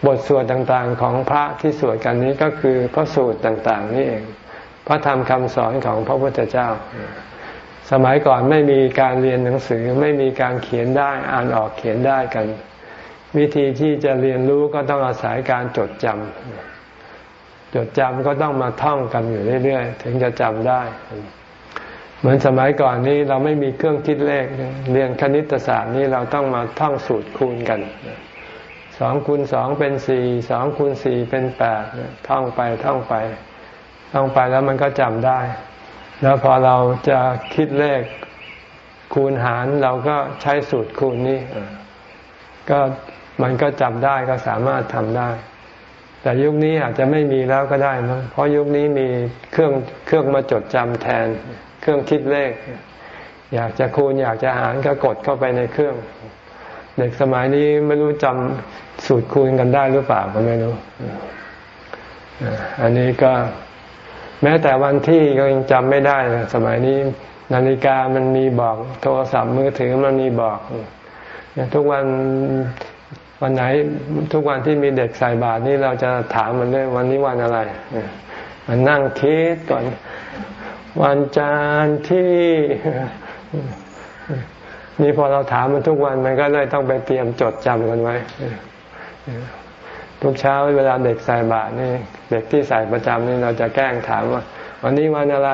บทสวดต่างๆของพระที่สวดกันนี้ก็คือพระสูตรต่างๆ นี่เอง พระธรรมคำสอนของพระพุทธเจ้า สมัยก่อนไม่มีการเรียนหนังสือไม่มีการเขียนได้อ่านออกเขียนได้กัน วิธีที่จะเรียนรู้ก็ต้องอาศัยการจดจำ จดจำก็ต้องมาท่องกันอยู่เรื่อยๆ ถึงจะจำได้ เหมือนสมัยก่อนนี้เราไม่มีเครื่องคิดเลข เรียนคณิตศาสตร์นี่เราต้องมาท่องสูตรคูณกันสองคูณสองเป็นสี่สองคูณสี่เป็นแปดท่องไปท่องไป ท่องไปแล้วมันก็จำได้ แล้วพอเราจะคิดเลขคูณหารเราก็ใช้สูตรคูณนี้ก็มันก็จำได้ก็สามารถทำได้ แต่ยุคนี้อาจจะไม่มีแล้วก็ได้นะเพราะยุคนี้มีเครื่องเครื่องมาจดจำแทน เครื่องคิดเลข อยากจะคูณอยากจะหารก็กดเข้าไปในเครื่อง เด็กสมัยนี้ไม่รู้จำสูตรคูณกันได้หรือเปล่าก็ไม่รู้ อันนี้ก็แม้แต่วันที่ก็ยังจำไม่ได้นะสมัยนี้นาฬิกามันมีบอก โทรศัพท์มือถือมันมีบอก ทุกวัน วันไหนทุกวันที่มีเด็กใส่บาตรนี่เราจะถามมันเลยวันนี้วันอะไรมันนั่งคิดก่อน วันจันทร์ที่นี่พอเราถามมันทุกวันมันก็เลยต้องไปเตรียมจดจำกันไว้ทุกเช้าเวลาเด็กใส่บาตรนี่ เด็กที่ใส่ประจำนี่เราจะแกล้งถามว่า วันนี้วันอะไร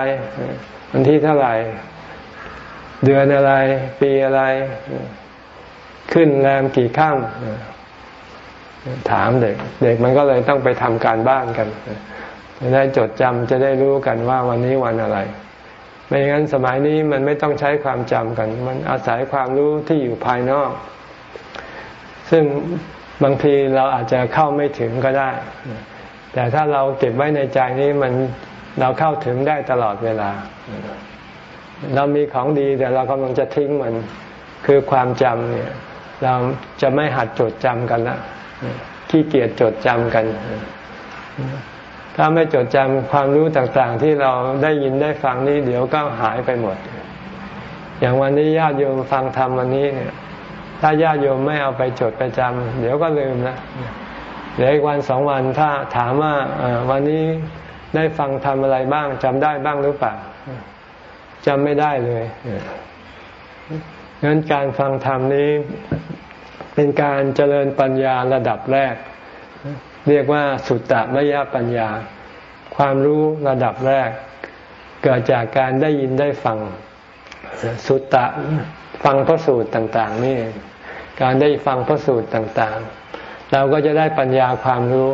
วันที่เท่าไหร่ เดือนอะไร ปีอะไร ขึ้นแรมกี่ข้าม ถามเด็ก เด็กมันก็เลยต้องไปทำการบ้านกัน จะได้จดจำจะได้รู้กันว่าวันนี้วันอะไร ไม่งั้นสมัยนี้มันไม่ต้องใช้ความจำกัน มันอาศัยความรู้ที่อยู่ภายนอก ซึ่งบางทีเราอาจจะเข้าไม่ถึงก็ได้ แต่ถ้าเราเก็บไว้ในใจนี้มันเราเข้าถึงได้ตลอดเวลา เรามีของดีแต่เรากำลังจะทิ้งมันคือความจำเนี่ย เราจะไม่หัดจดจำกันละ ขี้เกียจจดจำกัน ถ้าไม่จดจำความรู้ต่างๆ ที่เราได้ยินได้ฟังนี้เดี๋ยวก็หายไปหมด อย่างวันนี้ญาติโยมฟังธรรมวันนี้เนี่ย ถ้าญาติโยมไม่เอาไปจดไปจำเดี๋ยวก็ลืมนะเดี๋ยวอีกวันสองวันถ้าถามว่าวันนี้ได้ฟังทำอะไรบ้างจำได้บ้างหรือเปล่าจำไม่ได้เลยงั้นการฟังธรรมนี้ เป็นการเจริญปัญญาระดับแรก เรียกว่าสุตตมยปัญญา ความรู้ระดับแรก เกิดจากการได้ยินได้ฟัง สุตตะฟังพระสูตรต่าง ๆ นี่ การได้ฟังพระสูตรต่าง ๆ เราก็จะได้ปัญญาความรู้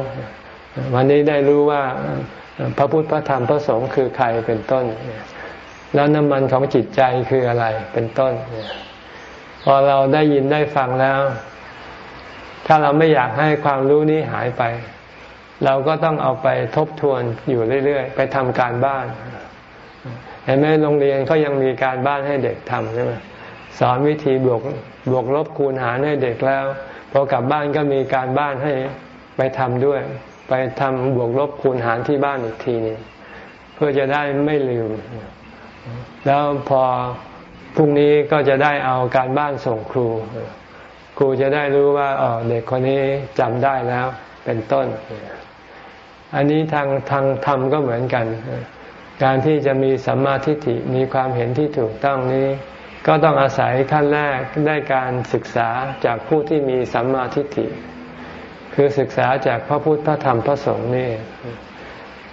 วันนี้ได้รู้ว่าพระพุทธพระธรรมพระสงฆ์คือใครเป็นต้น แล้วน้ำมันของจิตใจคืออะไรเป็นต้น พอเราได้ยินได้ฟังแล้ว ถ้าเราไม่อยากให้ความรู้นี้หายไป เราก็ต้องเอาไปทบทวนอยู่เรื่อยๆ ไปทำการบ้าน เห็นไหมโรงเรียนเขายังมีการบ้านให้เด็กทำใช่ไหมสอนวิธีบวกบวกลบคูณหารให้เด็กแล้วพอกลับบ้านก็มีการบ้านให้ไปทำด้วย ไปทำบวกลบคูณหารที่บ้านอีกทีนึงเพื่อจะได้ไม่ลืม แล้วพอพรุ่งนี้ก็จะได้เอาการบ้านส่งครู ครูจะได้รู้ว่าอ๋อเด็กคนนี้จำได้แล้ว เป็นต้น อันนี้ทางทางธรรมก็เหมือนกัน การที่จะมีสัมมาทิฏฐิมีความเห็นที่ถูกต้องนี้ ก็ต้องอาศัยขั้นแรกได้การศึกษาจากผู้ที่มีสัมมาทิฏฐิ คือศึกษาจากพระพุทธพระธรรมพระสงฆ์นี่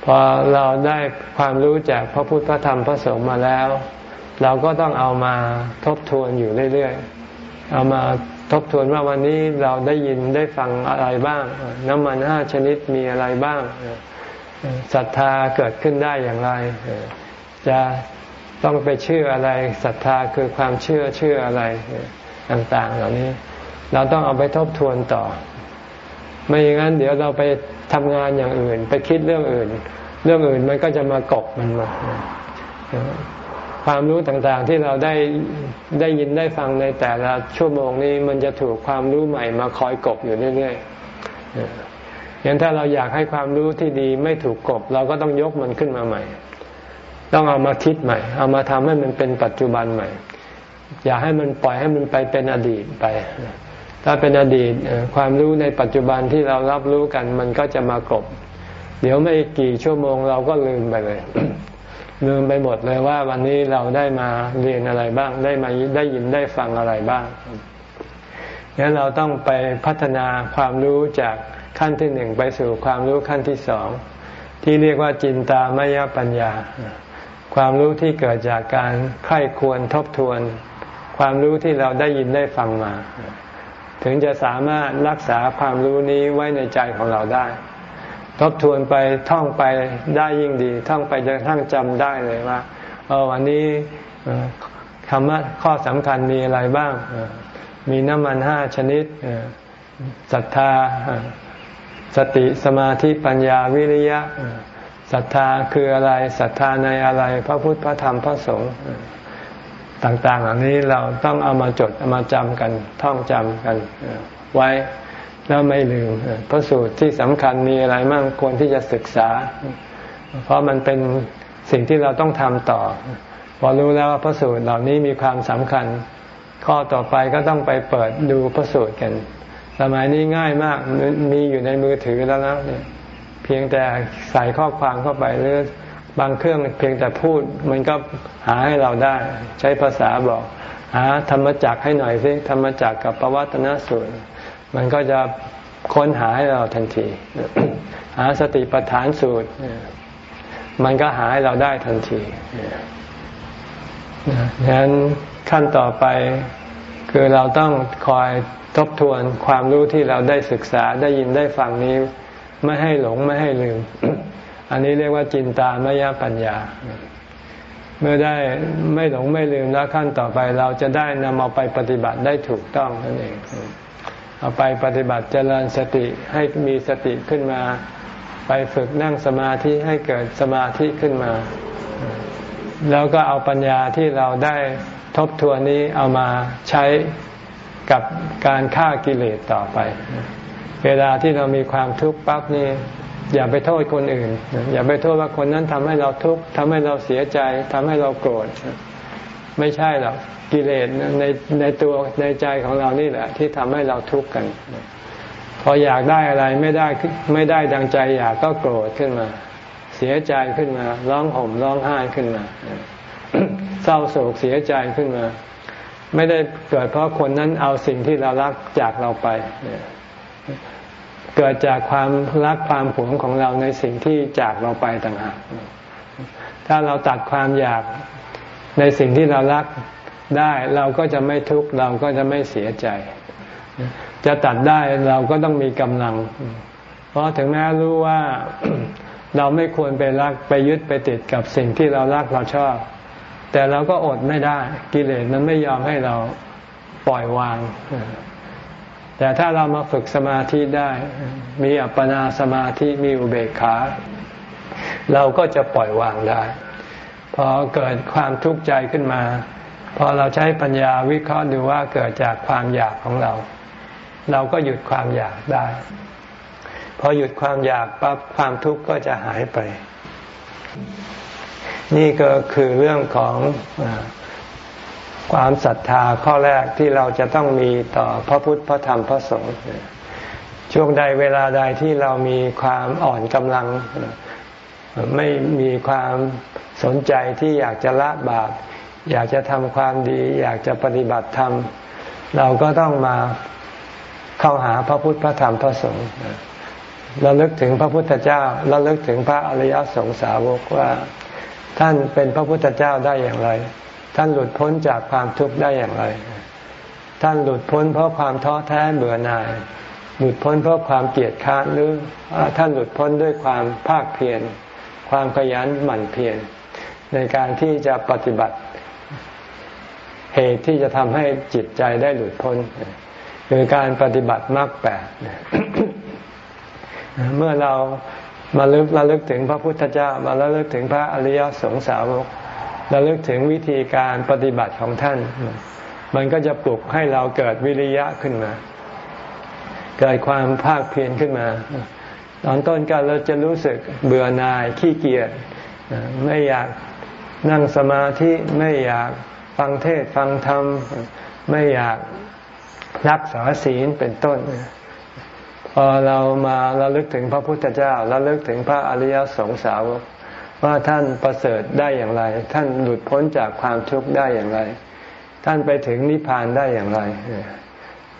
พอเราได้ความรู้จากพระพุทธพระธรรมพระสงฆ์มาแล้ว เราก็ต้องเอามาทบทวนอยู่เรื่อยๆ เอามา ทบทวนว่าวันนี้เราได้ยินได้ฟังอะไรบ้าง น้ำมันห้าชนิดมีอะไรบ้างศรัทธาเกิดขึ้นได้อย่างไร จะต้องไปเชื่ออะไรศรัทธาคือความเชื่อเชื่ออะไรต่างๆ เหล่านี้ เราต้องเอาไปทบทวนต่อ ไม่อย่างนั้น เดี๋ยวเราไปทำงานอย่างอื่น ไปคิดเรื่องอื่น เรื่องอื่นมันก็จะมากบมันมา ความรู้ต่างๆที่เราได้ได้ยินได้ฟังในแต่ละชั่วโมงนี้มันจะถูกความรู้ใหม่มาคอยกบอยู่เรื่อยๆอย่างถ้าเราอยากให้ความรู้ที่ดีไม่ถูกกบ เราก็ต้องยกมันขึ้นมาใหม่ ต้องเอามาคิดใหม่ เอามาทำให้มันเป็นปัจจุบันใหม่ อย่าให้มันปล่อยให้มันไปเป็นอดีตไป ถ้าเป็นอดีตความรู้ในปัจจุบันที่เรารับรู้กัน มันก็จะมากบ เดี๋ยวไม่กี่ชั่วโมงเราก็ลืมไปเลย ลืมไปหมดเลยว่าวันนี้เราได้มาเรียนอะไรบ้าง ได้มาได้ยินได้ฟังอะไรบ้างงั้นเราต้องไปพัฒนาความรู้จากขั้นที่หนึ่งไปสู่ความรู้ขั้นที่สองที่เรียกว่าจินตามยปัญญา ความรู้ที่เกิดจากการไข้ควรทบทวน ความรู้ที่เราได้ยินได้ฟังมา ถึงจะสามารถรักษาความรู้นี้ไว้ในใจของเราได้ ทบทวนไปท่องไปได้ยิ่งดี ท่องไปจนทั้งจำได้เลยว่าเออวันนี้คำว่าข้อสำคัญมีอะไรบ้าง มีน้ำมันห้าชนิดศรัทธาสติสมาธิปัญญาวิริยะศรัทธาคืออะไรศรัทธาในอะไร พระพุทธพระธรรมพระสงฆ์ต่าง ๆ เหล่านี้เราต้องเอามาจดเอามาจำกันท่องจำกันไว้ แล้วไม่ลืมพระสูตรที่สำคัญมีอะไรมั่งควรที่จะศึกษา เพราะมันเป็นสิ่งที่เราต้องทำต่อ พอรู้แล้วว่าพระสูตรเหล่านี้มีความสำคัญ ข้อต่อไปก็ต้องไปเปิดดูพระสูตรกัน สมัยนี้ง่ายมากมีอยู่ในมือถือแล้วนะเพียงแต่ใส่ข้อความเข้าไปหรือบางเครื่องเพียงแต่พูดมันก็หาให้เราได้ ใช้ภาษาบอก หาธรรมจักให้หน่อยสิธรรมจักกับปวัตนสูตร มันก็จะค้นหาให้เราทันที หาสติปัฏฐานสูตร มันก็หาให้เราได้ทันทีดังนั้นขั้นต่อไปคือเราต้องคอยทบทวนความรู้ที่เราได้ศึกษาได้ยินได้ฟังนี้ ไม่ให้หลงไม่ให้ลืม อันนี้เรียกว่าจินตามยปัญญา เมื่อได้ไม่หลงไม่ลืมแล้วขั้นต่อไปเราจะได้นำเอาไปปฏิบัติได้ถูกต้องนั่นเอง เอาไปปฏิบัติเจริญสติให้มีสติขึ้นมา ไปฝึกนั่งสมาธิให้เกิดสมาธิขึ้นมา แล้วก็เอาปัญญาที่เราได้ทบทวนนี้เอามาใช้กับการฆ่ากิเลสต่อไป เวลาที่เรามีความทุกข์ปั๊บนี่อย่าไปโทษคนอื่น อย่าไปโทษว่าคนนั้นทำให้เราทุกข์ทำให้เราเสียใจทำให้เราโกรธ ไม่ใช่หรอก กิเลสในในตัวในใจของเรานี่แหละ ที่ทำให้เราทุกข์กัน พออยากได้อะไรไม่ได้ไม่ได้ดังใจอยากก็โกรธขึ้นมา เสียใจขึ้นมา ร้องห่มร้องไห้ขึ้นมา เศร้าโศกเสียใจขึ้นมา ไม่ได้เกิดเพราะคนนั้นเอาสิ่งที่เรารักจากเราไปเกิดจากความรักความหวงของเราในสิ่งที่จากเราไปต่างหากถ้าเราตัดความอยากในสิ่งที่เรารัก ได้เราก็จะไม่ทุกข์เราก็จะไม่เสียใจ จะตัดได้เราก็ต้องมีกำลัง เพราะถึงแม้รู้ว่าเราไม่ควรไปรักไปยึดไปติดกับสิ่งที่เรารักเราชอบ แต่เราก็อดไม่ได้ กิเลสมันไม่ยอมให้เราปล่อยวาง แต่ถ้าเรามาฝึกสมาธิได้ มีอัปปนาสมาธิมีอุเบกขา เราก็จะปล่อยวางได้ พอเกิดความทุกข์ใจขึ้นมา พอเราใช้ปัญญาวิเคราะห์ดูว่าเกิดจากความอยากของเรา เราก็หยุดความอยากได้ พอหยุดความอยากปั๊บความทุกข์ก็จะหายไป นี่ก็คือเรื่องของความศรัทธาข้อแรกที่เราจะต้องมีต่อพระพุทธพระธรรมพระสงฆ์ช่วงใดเวลาใดที่เรามีความอ่อนกำลัง ไม่มีความสนใจที่อยากจะละบาป อยากจะทำความดี อยากจะปฏิบัติธรรม เราก็ต้องมาเข้าหาพระพุทธพระธรรมพระสงฆ์เราลิกถึงพระพุทธเจ้าเราลิกถึงพระอริยสงสาวกว่า ท่านเป็นพระพุทธเจ้าได้อย่างไร ท่านหลุดพ้นจากความทุกข์ได้อย่างไร ท่านหลุดพ้นเพราะความท้อแท้เบื่อหน่าย หลุดพ้นเพราะความเกียดค้านหรือท่านหลุดพ้นด้วยความภาคเพียรความขยันหมั่นเพียรในการที่จะปฏิบัติ เหตุที่จะทำให้จิตใจได้หลุดพ้น คือการปฏิบัติมรรคแปดเมื่อเรามาลึกระลึกถึงพระพุทธเจ้า มาระลึกถึงพระอริยสงสาวกระลึกถึงวิธีการปฏิบัติของท่าน มันก็จะปลุกให้เราเกิดวิริยะขึ้นมา เกิดความภาคเพียรขึ้นมา ตอนต้นก็เราจะรู้สึกเบื่อหน่ายขี้เกียจไม่อยากนั่งสมาธิไม่อยาก ฟังเทศฟังธรรม ไม่อยากรักษาศีลเป็นต้น พอเรามาเราลึกถึงพระพุทธเจ้าเราลึกถึงพระอริยสงสาวกว่าท่านประเสริฐได้อย่างไร ท่านหลุดพ้นจากความทุกข์ได้อย่างไร ท่านไปถึงนิพพานได้อย่างไร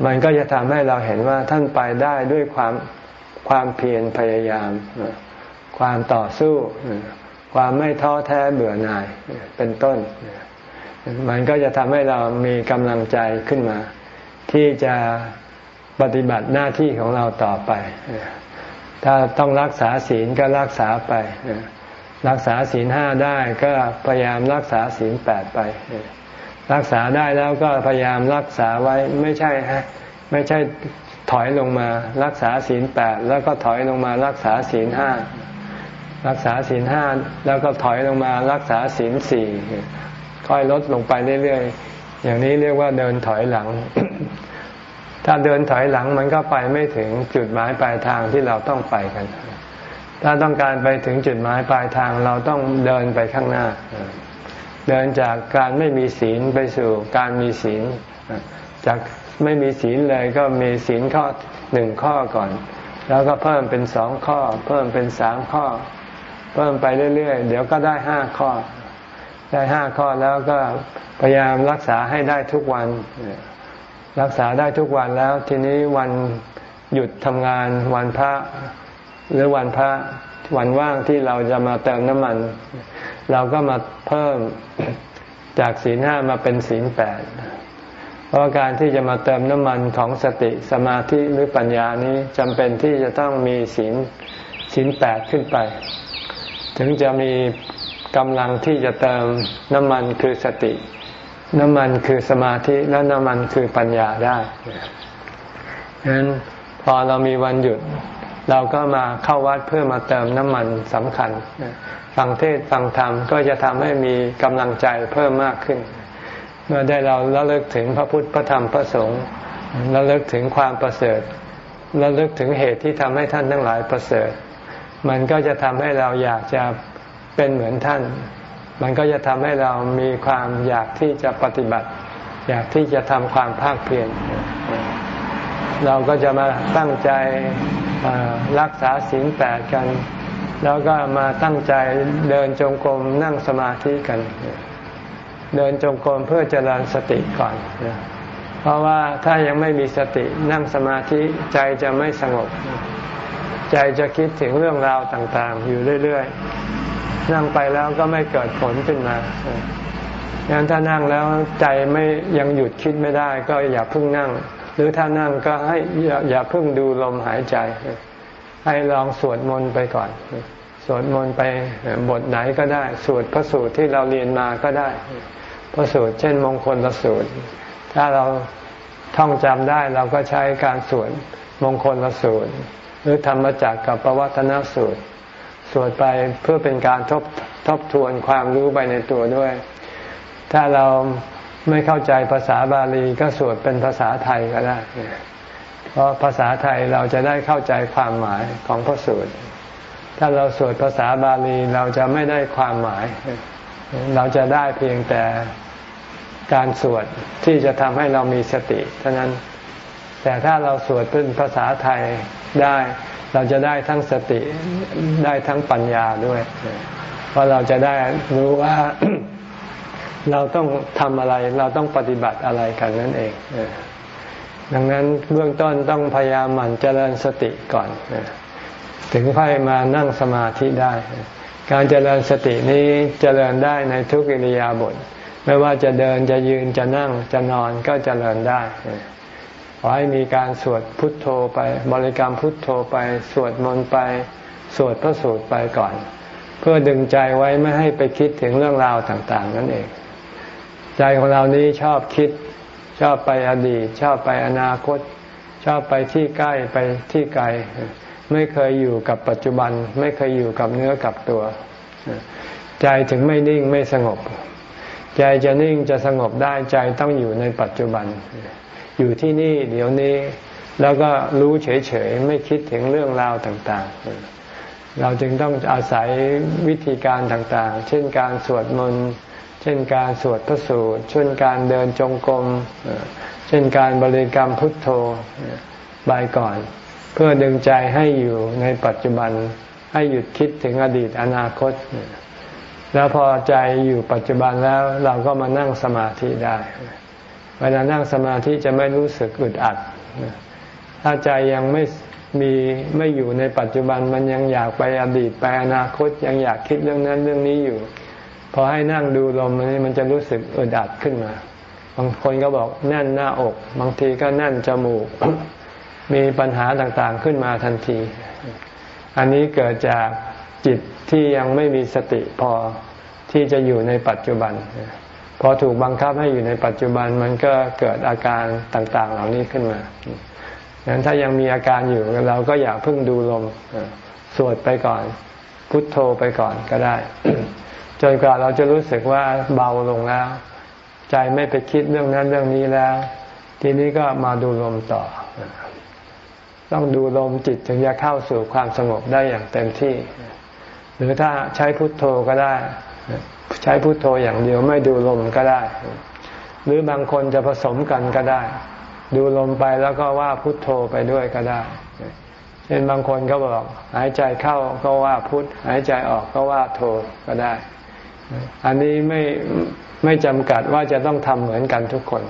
มันก็จะทำให้เราเห็นว่าท่านไปได้ด้วยความความเพียรพยายาม ความต่อสู้ ความไม่ท้อแท้เบื่อหน่ายเป็นต้น มันก็จะทำให้เรามีกำลังใจขึ้นมา ที่จะปฏิบัติหน้าที่ของเราต่อไป ถ้าต้องรักษาศีลก็รักษาไป รักษาศีลห้าได้ก็พยายามรักษาศีลแปดไป รักษาได้แล้วก็พยายามรักษาไว้ไม่ใช่ฮะไม่ใช่ถอยลงมารักษาศีลแปดแล้วก็ถอยลงมารักษาศีลห้ารักษาศีลห้าแล้วก็ถอยลงมารักษาศีลสี่ ค่อยลดลงไปเรื่อยๆ อย่างนี้เรียกว่าเดินถอยหลัง ถ้าเดินถอยหลังมันก็ไปไม่ถึงจุดหมายปลายทางที่เราต้องไปกัน ถ้าต้องการไปถึงจุดหมายปลายทางเราต้องเดินไปข้างหน้า เดินจากการไม่มีศีลไปสู่การมีศีล จากไม่มีศีลเลยก็มีศีลข้อหนึ่งข้อก่อน แล้วก็เพิ่มเป็นสองข้อ เพิ่มเป็นสามข้อ เพิ่มไปเรื่อยๆ เดี๋ยวก็ได้ห้าข้อ ได้ห้าข้อแล้วก็พยายามรักษาให้ได้ทุกวัน รักษาได้ทุกวันแล้วทีนี้วันหยุดทำงานวันพระหรือวันพระวันว่างที่เราจะมาเติมน้ำมัน เราก็มาเพิ่มจากศีลห้ามาเป็นศีลแปดเพราะการที่จะมาเติมน้ำมันของสติสมาธิหรือปัญญานี้จำเป็นที่จะต้องมีศีลศีลแปดขึ้นไป ถึงจะมี กำลังที่จะเติมน้ำมันคือสติ น้ำมันคือสมาธิและน้ำมันคือปัญญาได้ฉะนั้นพอเรามีวันหยุด เราก็มาเข้าวัดเพื่อมาเติมน้ำมันสำคัญฟังเทศฟังธรรมก็จะทำให้มีกำลังใจเพิ่มมากขึ้น เมื่อได้เราละเลิกถึงพระพุทธพระธรรมพระสงฆ์ละเลิกถึงความประเสริฐละเลิกถึงเหตุที่ทำให้ท่านทั้งหลายประเสริฐ มันก็จะทำให้เราอยากจะ เป็นเหมือนท่าน มันก็จะทำให้เรามีความอยากที่จะปฏิบัติ อยากที่จะทำความภาคเพียรเราก็จะมาตั้งใจรักษาศีลแปดกัน แล้วก็มาตั้งใจเดินจงกรมนั่งสมาธิกัน เดินจงกรมเพื่อเจริญสติก่อน เพราะว่าถ้ายังไม่มีสตินั่งสมาธิใจจะไม่สงบ ใจจะคิดถึงเรื่องราวต่าง ๆ อยู่เรื่อย นั่งไปแล้วก็ไม่เกิดผลขึ้นมางั้นถ้านั่งแล้วใจไม่ยังหยุดคิดไม่ได้ ก็อย่าพิ่งนั่ง หรือถ้านั่งก็ให้อย่าอย่าพิ่งดูลมหายใจ ให้ลองสวดมนต์ไปก่อน สวดมนต์ไปบทไหนก็ได้ สวดพระสูตรที่เราเรียนมาก็ได้ พระสูตรเช่นมงคลละสูตร ถ้าเราท่องจำได้เราก็ใช้การสวดมงคลละสูตร หรือธรรมจักรกับปวัตนสูตร สวดไปเพื่อเป็นการทบทบทวนความรู้ไปในตัวด้วย ถ้าเราไม่เข้าใจภาษาบาลีก็สวดเป็นภาษาไทยก็ได้ เพราะภาษาไทยเราจะได้เข้าใจความหมายของพระสูตร ถ้าเราสวดภาษาบาลีเราจะไม่ได้ความหมาย เราจะได้เพียงแต่การสวดที่จะทำให้เรามีสติเท่านั้น แต่ถ้าเราสวดเป็นภาษาไทยได้ เราจะได้ทั้งสติได้ทั้งปัญญาด้วยเพราะเราจะได้รู้ว่าเราต้องทำอะไร เราต้องปฏิบัติอะไรกันนั่นเอง ดังนั้นเบื้องต้นต้องพยายามหมั่นเจริญสติก่อน ถึงค่อยมานั่งสมาธิได้ การเจริญสตินี้เจริญได้ในทุกอิริยาบถไม่ว่าจะเดินจะยืนจะนั่งจะนอนก็เจริญได้ ขอให้มีการสวดพุทโธไปบริกรรมพุทโธไป สวดมนต์ไป สวดพระสูตรไปก่อน เพื่อดึงใจไว้ไม่ให้ไปคิดถึงเรื่องราวต่าง ๆ นั่นเอง ใจของเรานี้ชอบคิด ชอบไปอดีต ชอบไปอนาคต ชอบไปที่ใกล้ไปที่ไกล ไม่เคยอยู่กับปัจจุบัน ไม่เคยอยู่กับเนื้อกับตัว ใจถึงไม่นิ่งไม่สงบ ใจจะนิ่งจะสงบได้ใจต้องอยู่ในปัจจุบัน อยู่ที่นี่เดี๋ยวนี้ แล้วก็รู้เฉยๆ ไม่คิดถึงเรื่องราวต่างๆ เราจึงต้องอาศัยวิธีการต่างๆ เช่นการสวดมนต์ เช่นการสวดพระสูตร เช่นการเดินจงกรม เช่นการบริกรรมพุทโธบายก่อน เพื่อดึงใจให้อยู่ในปัจจุบัน ให้หยุดคิดถึงอดีตอนาคต แล้วพอใจอยู่ปัจจุบันแล้วเราก็มานั่งสมาธิได้ เวลานั่งสมาธิจะไม่รู้สึกอึดอัด ถ้าใจยังไม่มีไม่อยู่ในปัจจุบันมันยังอยากไปอดีตไปอนาคตยังอยากคิดเรื่องนั้นเรื่องนี้อยู่ พอให้นั่งดูลมนี้มันจะรู้สึกอึดอัดขึ้นมา บางคนก็บอกแน่นหน้าอก บางทีก็แน่นจมูก มีปัญหาต่างๆขึ้นมาทันที อันนี้เกิดจากจิตที่ยังไม่มีสติพอที่จะอยู่ในปัจจุบัน พอถูกบังคับให้อยู่ในปัจจุบันมันก็เกิดอาการต่างๆ เหล่านี้ขึ้นมาดังนั้นถ้ายังมีอาการอยู่เราก็อย่าเพิ่งดูลมสวดไปก่อน พุทโธไปก่อนก็ได้ จนกว่าเราจะรู้สึกว่าเบาลงแล้ว ใจไม่ไปคิดเรื่องนั้นเรื่องนี้แล้ว ทีนี้ก็มาดูลมต่อ ต้องดูลมจิตถึงจะเข้าสู่ความสงบได้อย่างเต็มที่ หรือถ้าใช้พุทโธก็ได้ ใช้พุทโธอย่างเดียวไม่ดูลมก็ได้ หรือบางคนจะผสมกันก็ได้ ดูลมไปแล้วก็ว่าพุทโธไปด้วยก็ได้เช่นบางคนก็บอก หายใจเข้าก็ว่าพุทหายใจออกก็ว่าโธก็ได้ อันนี้ไม่ไม่จำกัดว่าจะต้องทำเหมือนกันทุกคน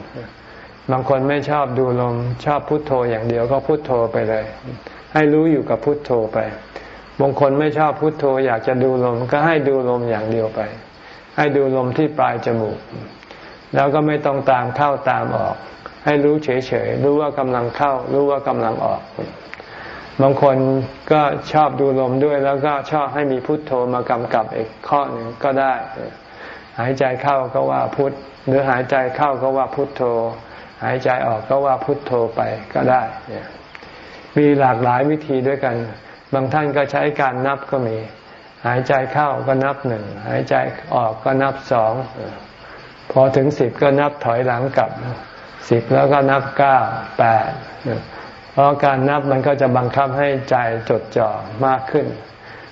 บางคนไม่ชอบดูลมชอบพุทโธอย่างเดียวก็พุทโธไปเลย ให้รู้อยู่กับพุทโธไป บางคนไม่ชอบพุทโธอยากจะดูลมก็ให้ดูลมอย่างเดียวไป ให้ดูลมที่ปลายจมูก แล้วก็ไม่ต้องตามเข้าตามออก ให้รู้เฉยๆรู้ว่ากำลังเข้า รู้ว่ากำลังออก บางคนก็ชอบดูลมด้วย แล้วก็ชอบให้มีพุทโธมากำกับอีกข้อหนึ่งก็ได้ หายใจเข้าก็ว่าพุทหรือหายใจเข้าก็ว่าพุทโธ หายใจออกก็ว่าพุทโธไปก็ได้ มีหลากหลายวิธีด้วยกัน บางท่านก็ใช้การนับก็มี หายใจเข้าก็นับหนึ่งหายใจออกก็นับสองพอถึงสิบก็นับถอยหลังกลับสิบแล้วก็นับเก้าแปดเพราะการนับมันก็จะบังคับให้ใจจดจ่อมากขึ้น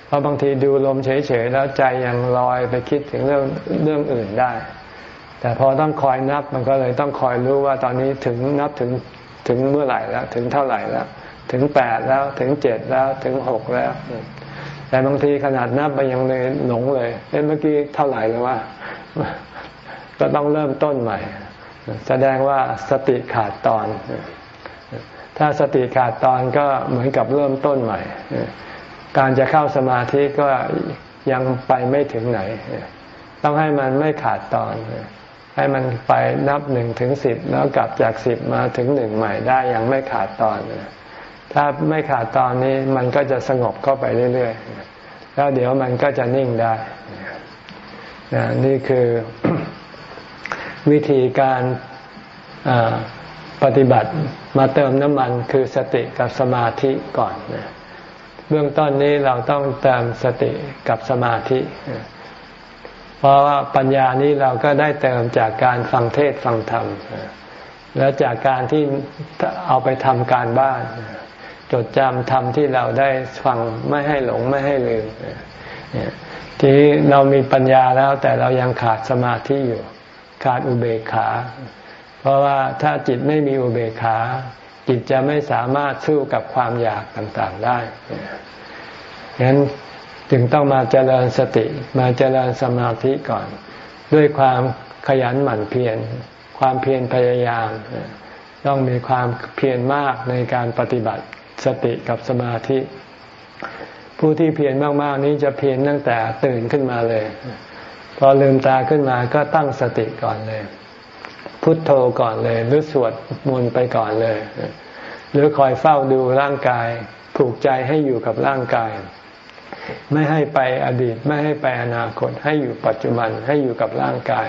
เพราะบางทีดูลมเฉยๆแล้วใจยังลอยไปคิดถึงเรื่องเรื่องอื่นได้ แต่พอต้องคอยนับมันก็เลยต้องคอยรู้ว่าตอนนี้ถึงนับถึงถึงเมื่อไหร่แล้ว ถึงเท่าไหร่แล้ว ถึงแปดแล้วถึงเจ็ดแล้วถึงหกแล้ว แต่บางทีขนาดนับไปยังเลยหลงเลยเอ้เมื่อกี้เท่าไหร่แล้วว่า ก็ต้องเริ่มต้นใหม่ แสดงว่าสติขาดตอน ถ้าสติขาดตอนก็เหมือนกับเริ่มต้นใหม่ การจะเข้าสมาธิก็ยังไปไม่ถึงไหน ต้องให้มันไม่ขาดตอน ให้มันไปนับหนึ่งถึงสิบแล้วกลับจากสิบมาถึงหนึ่งใหม่ได้ยังไม่ขาดตอน ถ้าไม่ขาดตอนนี้มันก็จะสงบเข้าไปเรื่อยๆ แล้วเดี๋ยวมันก็จะนิ่งได้นี่คือวิธีการปฏิบัติมาเติมน้ำมันคือสติกับสมาธิก่อนเบื้องต้นนี้เราต้องเติมสติกับสมาธิ เพราะว่าปัญญานี้เราก็ได้เติมจากการฟังเทศฟังธรรม แล้วจากการที่เอาไปทำการบ้าน จดจำทำที่เราได้ฟังไม่ให้หลงไม่ให้ลืมที่เรามีปัญญาแล้วแต่เรายังขาดสมาธิอยู่ ขาดอุเบกขา เพราะว่าถ้าจิตไม่มีอุเบกขา จิตจะไม่สามารถสู้กับความอยากต่างๆได้ฉะนั้นจึงต้องมาเจริญสติมาเจริญสมาธิก่อน ด้วยความขยันหมั่นเพียรความเพียรพยายาม ต้องมีความเพียรมากในการปฏิบัติ สติกับสมาธิ ผู้ที่เพียรมาก ๆ นี้จะเพียรตั้งแต่ตื่นขึ้นมาเลย พอลืมตาขึ้นมาก็ตั้งสติก่อนเลย พุทโธก่อนเลย หรือสวดมนต์ไปก่อนเลย หรือคอยเฝ้าดูร่างกาย ผูกใจให้อยู่กับร่างกาย ไม่ให้ไปอดีตไม่ให้ไปอนาคต ให้อยู่ปัจจุบันให้อยู่กับร่างกาย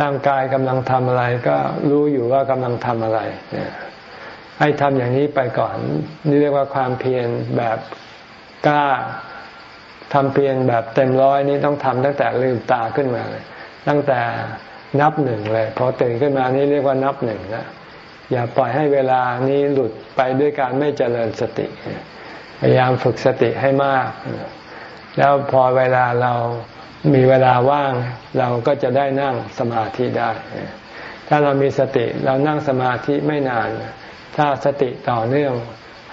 ร่างกายกำลังทำอะไรก็รู้อยู่ว่ากำลังทำอะไร ให้ทำอย่างนี้ไปก่อน นี่เรียกว่าความเพียรแบบกล้าทำเพียรแบบเต็มร้อยนี้ต้องทำตั้งแต่ลืมตาขึ้นมาเลยตั้งแต่นับหนึ่งเลยพอตื่นขึ้นมานี่เรียกว่านับหนึ่งนะอย่าปล่อยให้เวลานี้หลุดไปด้วยการไม่เจริญสติ พยายามฝึกสติให้มาก แล้วพอเวลาเรามีเวลาว่าง เราก็จะได้นั่งสมาธิได้ ถ้าเรามีสติเรานั่งสมาธิไม่นาน ถ้าสติต่อเนื่อง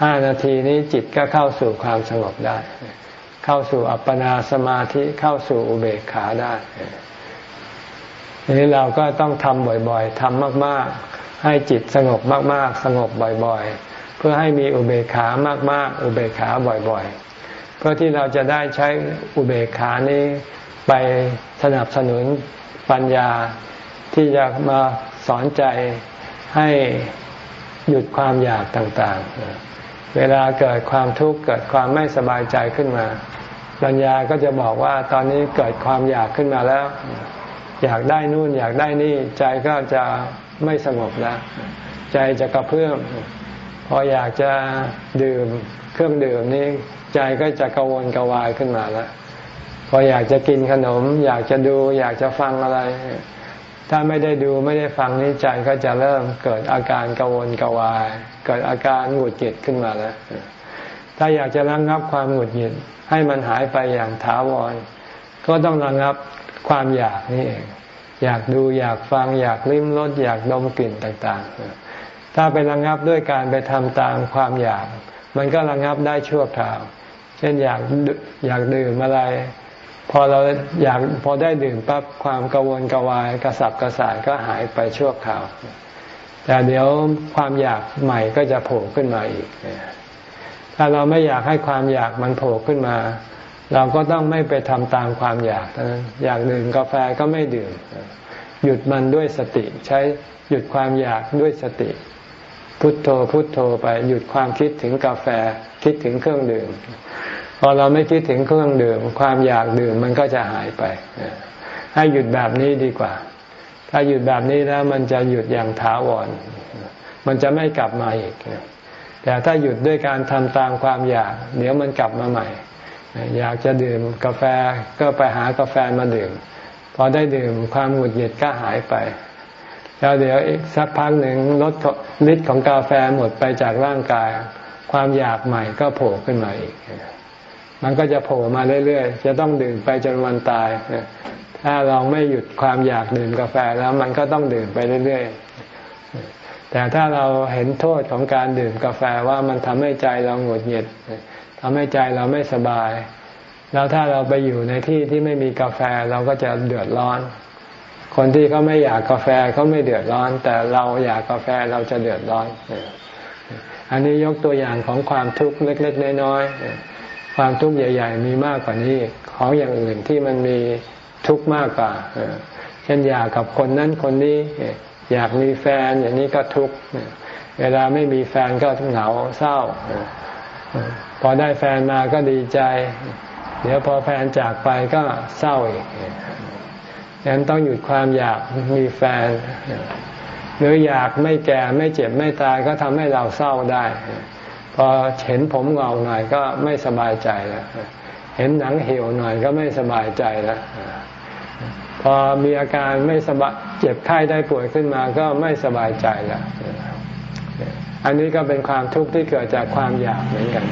ห้านาทีนี้จิตก็เข้าสู่ความสงบได้ เข้าสู่อัปปนาสมาธิเข้าสู่อุเบกขาได้ทีนี้เราก็ต้องทำบ่อยๆทำมากๆ ให้จิตสงบมากๆ สงบบ่อยๆ เพื่อให้มีอุเบกขามากๆ อุเบกขาบ่อยๆ เพื่อที่เราจะได้ใช้อุเบกขานี้ไปสนับสนุนปัญญาที่จะมาสอนใจให้ หยุดความอยากต่างๆ เวลาเกิดความทุกข์เกิดความไม่สบายใจขึ้นมา ปัญญาก็จะบอกว่าตอนนี้เกิดความอยากขึ้นมาแล้ว อยากได้นู่นอยากได้นี่ใจก็จะไม่สงบแล้วใจจะกระเพื่อมพออยากจะดื่มเครื่องดื่มนี้ใจก็จะกังวลกวายขึ้นมาแล้วพออยากจะกินขนม อยากจะดู อยากจะฟังอะไร ถ้าไม่ได้ดูไม่ได้ฟังนี้ใจก็จะเริ่มเกิดอาการกังวลกวาย เกิดอาการหงุดหงิดขึ้นมาแล้วถ้าอยากจะระงงับความหงุดหงิดให้มันหายไปอย่างถาวร ก็ต้องระงงับความอยากนี่เองอยากดูอยากฟังอยากลิ้มรสอยากดมกลิ่นต่างๆ ถ้าไประงับด้วยการไปทำตามความอยาก มันก็ระงับได้ชั่วคราว เช่นอยากอยากดื่มอะไร พอเราอยากพอได้ดื่มปั๊บความกังวลกวายกระสับกระส่ายก็หายไปชั่วคราว แต่เดี๋ยวความอยากใหม่ก็จะโผล่ขึ้นมาอีก ถ้าเราไม่อยากให้ความอยากมันโผล่ขึ้นมา เราก็ต้องไม่ไปทำตามความอยากนั้นอยากดื่มกาแฟก็ไม่ดื่ม หยุดมันด้วยสติ ใช้หยุดความอยากด้วยสติ พุทโธพุทโธไปหยุดความคิดถึงกาแฟคิดถึงเครื่องดื่ม อเราไม่คิดถึงเครื่องดื่ม ความอยากดื่มมันก็จะหายไปให้หยุดแบบนี้ดีกว่า ถ้าหยุดแบบนี้แล้วมันจะหยุดอย่างถาวร มันจะไม่กลับมาอีก แต่ถ้าหยุดด้วยการทำตามความอยาก เดี๋ยวมันกลับมาใหม่ อยากจะดื่มกาแฟก็ไปหากาแฟมาดื่ม พอได้ดื่มความหงุดหงิดก็หายไป แล้วเดี๋ยวอีกสักพักหนึ่งลดฤทธิ์ของกาแฟหมดไปจากร่างกาย ความอยากใหม่ก็โผล่ขึ้นมาอีก มันก็จะโผล่มาเรื่อยๆ จะต้องดื่มไปจนวันตาย ถ้าเราไม่หยุดความอยากดื่มกาแฟแล้วมันก็ต้องดื่มไปเรื่อยๆ แต่ถ้าเราเห็นโทษของการดื่มกาแฟว่ามันทำให้ใจเราหงุดหงิดทำให้ใจเราไม่สบาย แล้วถ้าเราไปอยู่ในที่ที่ไม่มีกาแฟเราก็จะเดือดร้อน คนที่เขาไม่อยากกาแฟเขาไม่เดือดร้อน แต่เราอยากกาแฟเราจะเดือดร้อน อันนี้ยกตัวอย่างของความทุกข์เล็ก ๆ น้อยๆ ความทุกข์ใหญ่ ๆ มีมากกว่านี้ของอย่างอื่นที่มันมีทุกข์มากกว่าเช่นอยากกับคนนั้นคนนี้ อยากมีแฟนอย่างนี้ก็ทุกข์เวลาไม่มีแฟนก็เหงาเศร้า พอได้แฟนมาก็ดีใจ เดี๋ยวพอแฟนจากไปก็เศร้าอีกดังนั้นต้องหยุดความอยากมีแฟน หรืออยากไม่แก่ไม่เจ็บไม่ตายก็ทำให้เราเศร้าได้ พอเห็นผมเงาหน่อยก็ไม่สบายใจแล้วเห็นหนังเหี่ยวหน่อยก็ไม่สบายใจแล้วพอมีอาการไม่สบายเจ็บไข้ได้ป่วยขึ้นมาก็ไม่สบายใจแล้วอันนี้ก็เป็นความทุกข์ที่เกิดจากความอยากเหมือนกัน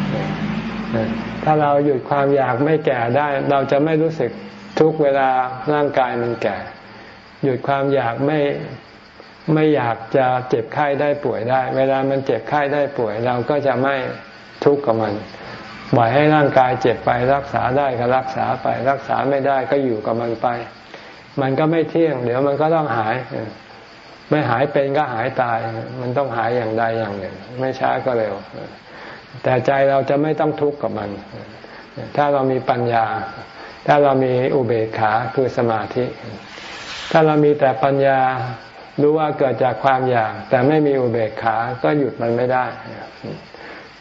ถ้าเราหยุดความอยากไม่แก่ได้ เราจะไม่รู้สึกทุกเวลาร่างกายมันแก่ หยุดความอยากไม่ ไม่อยากจะเจ็บไข้ได้ป่วยได้ เวลามันเจ็บไข้ได้ป่วย เราก็จะไม่ทุกข์กับมันบ่อยให้ร่างกายเจ็บไปรักษาได้ก็รักษาไป รักษาไม่ได้ก็อยู่กับมันไป มันก็ไม่เที่ยง เดี๋ยวมันก็ต้องหาย ไม่หายเป็นก็หายตาย มันต้องหายอย่างใดอย่างหนึ่ง ไม่ช้าก็เร็ว แต่ใจเราจะไม่ต้องทุกข์กับมัน ถ้าเรามีปัญญา ถ้าเรามีอุเบกขาคือสมาธิ ถ้าเรามีแต่ปัญญา รู้ว่าเกิดจากความอยาก แต่ไม่มีอุเบกขา ก็หยุดมันไม่ได้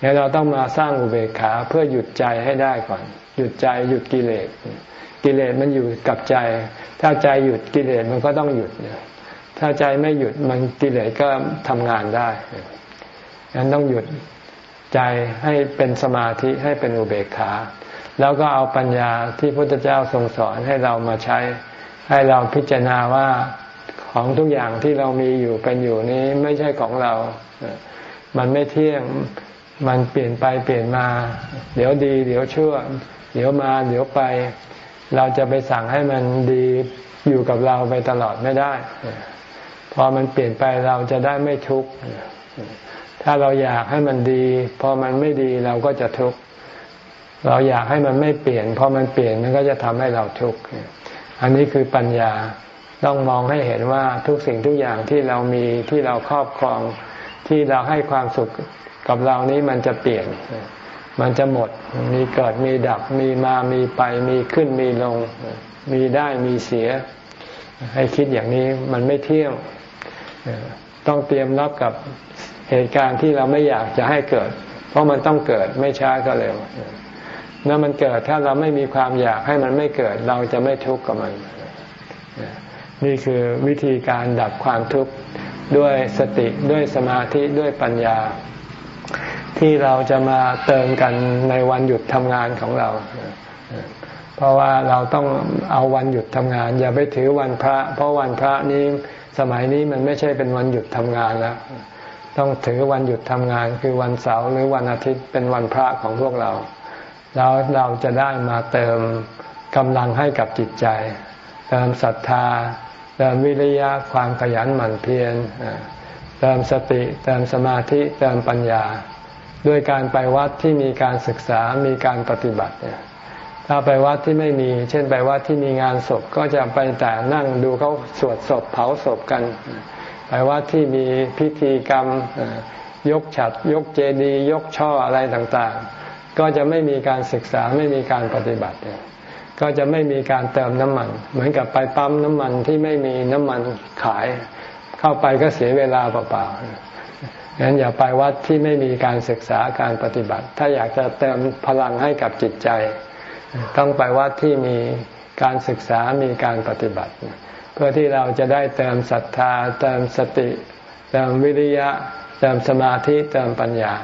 เนี่ยเราต้องมาสร้างอุเบกขาเพื่อหยุดใจให้ได้ก่อน หยุดใจหยุดกิเลส กิเลสมันอยู่กับใจ ถ้าใจหยุดกิเลสมันก็ต้องหยุด ถ้าใจไม่หยุดมันกิเลสก็ทำงานได้ฉะนั้นต้องหยุดใจให้เป็นสมาธิให้เป็นอุเบกขา แล้วก็เอาปัญญาที่พระพุทธเจ้าทรงสอนให้เรามาใช้ ให้เราพิจารณาว่า ของทุกอย่างที่เรามีอยู่เป็นอยู่นี้ไม่ใช่ของเรา มันไม่เที่ยง มันเปลี่ยนไปเปลี่ยนมา เดี๋ยวดี เดี๋ยวชั่ว เดี๋ยวมา เดี๋ยวไป เราจะไปสั่งให้มันดีอยู่กับเราไปตลอดไม่ได้ พอมันเปลี่ยนไปเราจะได้ไม่ทุกข์ ถ้าเราอยากให้มันดี พอมันไม่ดีเราก็จะทุกข์ เราอยากให้มันไม่เปลี่ยน พอมันเปลี่ยนมันก็จะทำให้เราทุกข์ อันนี้คือปัญญา ต้องมองให้เห็นว่าทุกสิ่งทุกอย่างที่เรามีที่เราครอบครอง ที่เราให้ความสุขกับเรานี้มันจะเปลี่ยน มันจะหมด มีเกิดมีดับ มีมามีไป มีขึ้นมีลง มีได้มีเสีย ให้คิดอย่างนี้มันไม่เที่ยงต้องเตรียมรับกับเหตุการณ์ที่เราไม่อยากจะให้เกิด เพราะมันต้องเกิดไม่ช้าก็เร็วเมื่อมันเกิดถ้าเราไม่มีความอยากให้มันไม่เกิด เราจะไม่ทุกข์กับมัน นี่คือวิธีการดับความทุกข์ด้วยสติด้วยสมาธิด้วยปัญญา ที่เราจะมาเติมกันในวันหยุดทำงานของเรา เพราะว่าเราต้องเอาวันหยุดทำงาน อย่าไปถือวันพระ เพราะวันพระนี้สมัยนี้มันไม่ใช่เป็นวันหยุดทำงานแล้วต้องถือวันหยุดทำงานคือวันเสาร์หรือวันอาทิตย์เป็นวันพระของพวกเรา แล้วเราจะได้มาเติมกำลังให้กับจิตใจ เติมศรัทธา เติมวิริยะความขยันหมั่นเพียรเติมสติเติมสมาธิเติมปัญญา ด้วยการไปวัดที่มีการศึกษามีการปฏิบัติเนี่ยถ้าไปวัดที่ไม่มี เช่นไปวัดที่มีงานศพก็จะไปแต่นั่งดูเขาสวดศพเผาศพกัน ไปวัดที่มีพิธีกรรมยกฉัดยกเจดีย์ยกช่ออะไรต่างๆ ก็จะไม่มีการศึกษาไม่มีการปฏิบัติเลย ก็จะไม่มีการเติมน้ำมัน เหมือนกับไปปั๊มน้ำมันที่ไม่มีน้ำมันขาย เข้าไปก็เสียเวลาเปล่าๆงั้นอย่าไปวัดที่ไม่มีการศึกษาการปฏิบัติ ถ้าอยากจะเติมพลังให้กับจิตใจ ต้องไปวัดที่มีการศึกษามีการปฏิบัติ เพื่อที่เราจะได้เติมศรัทธา เติมสติ เติมวิริยะ เติมสมาธิเติมปัญญา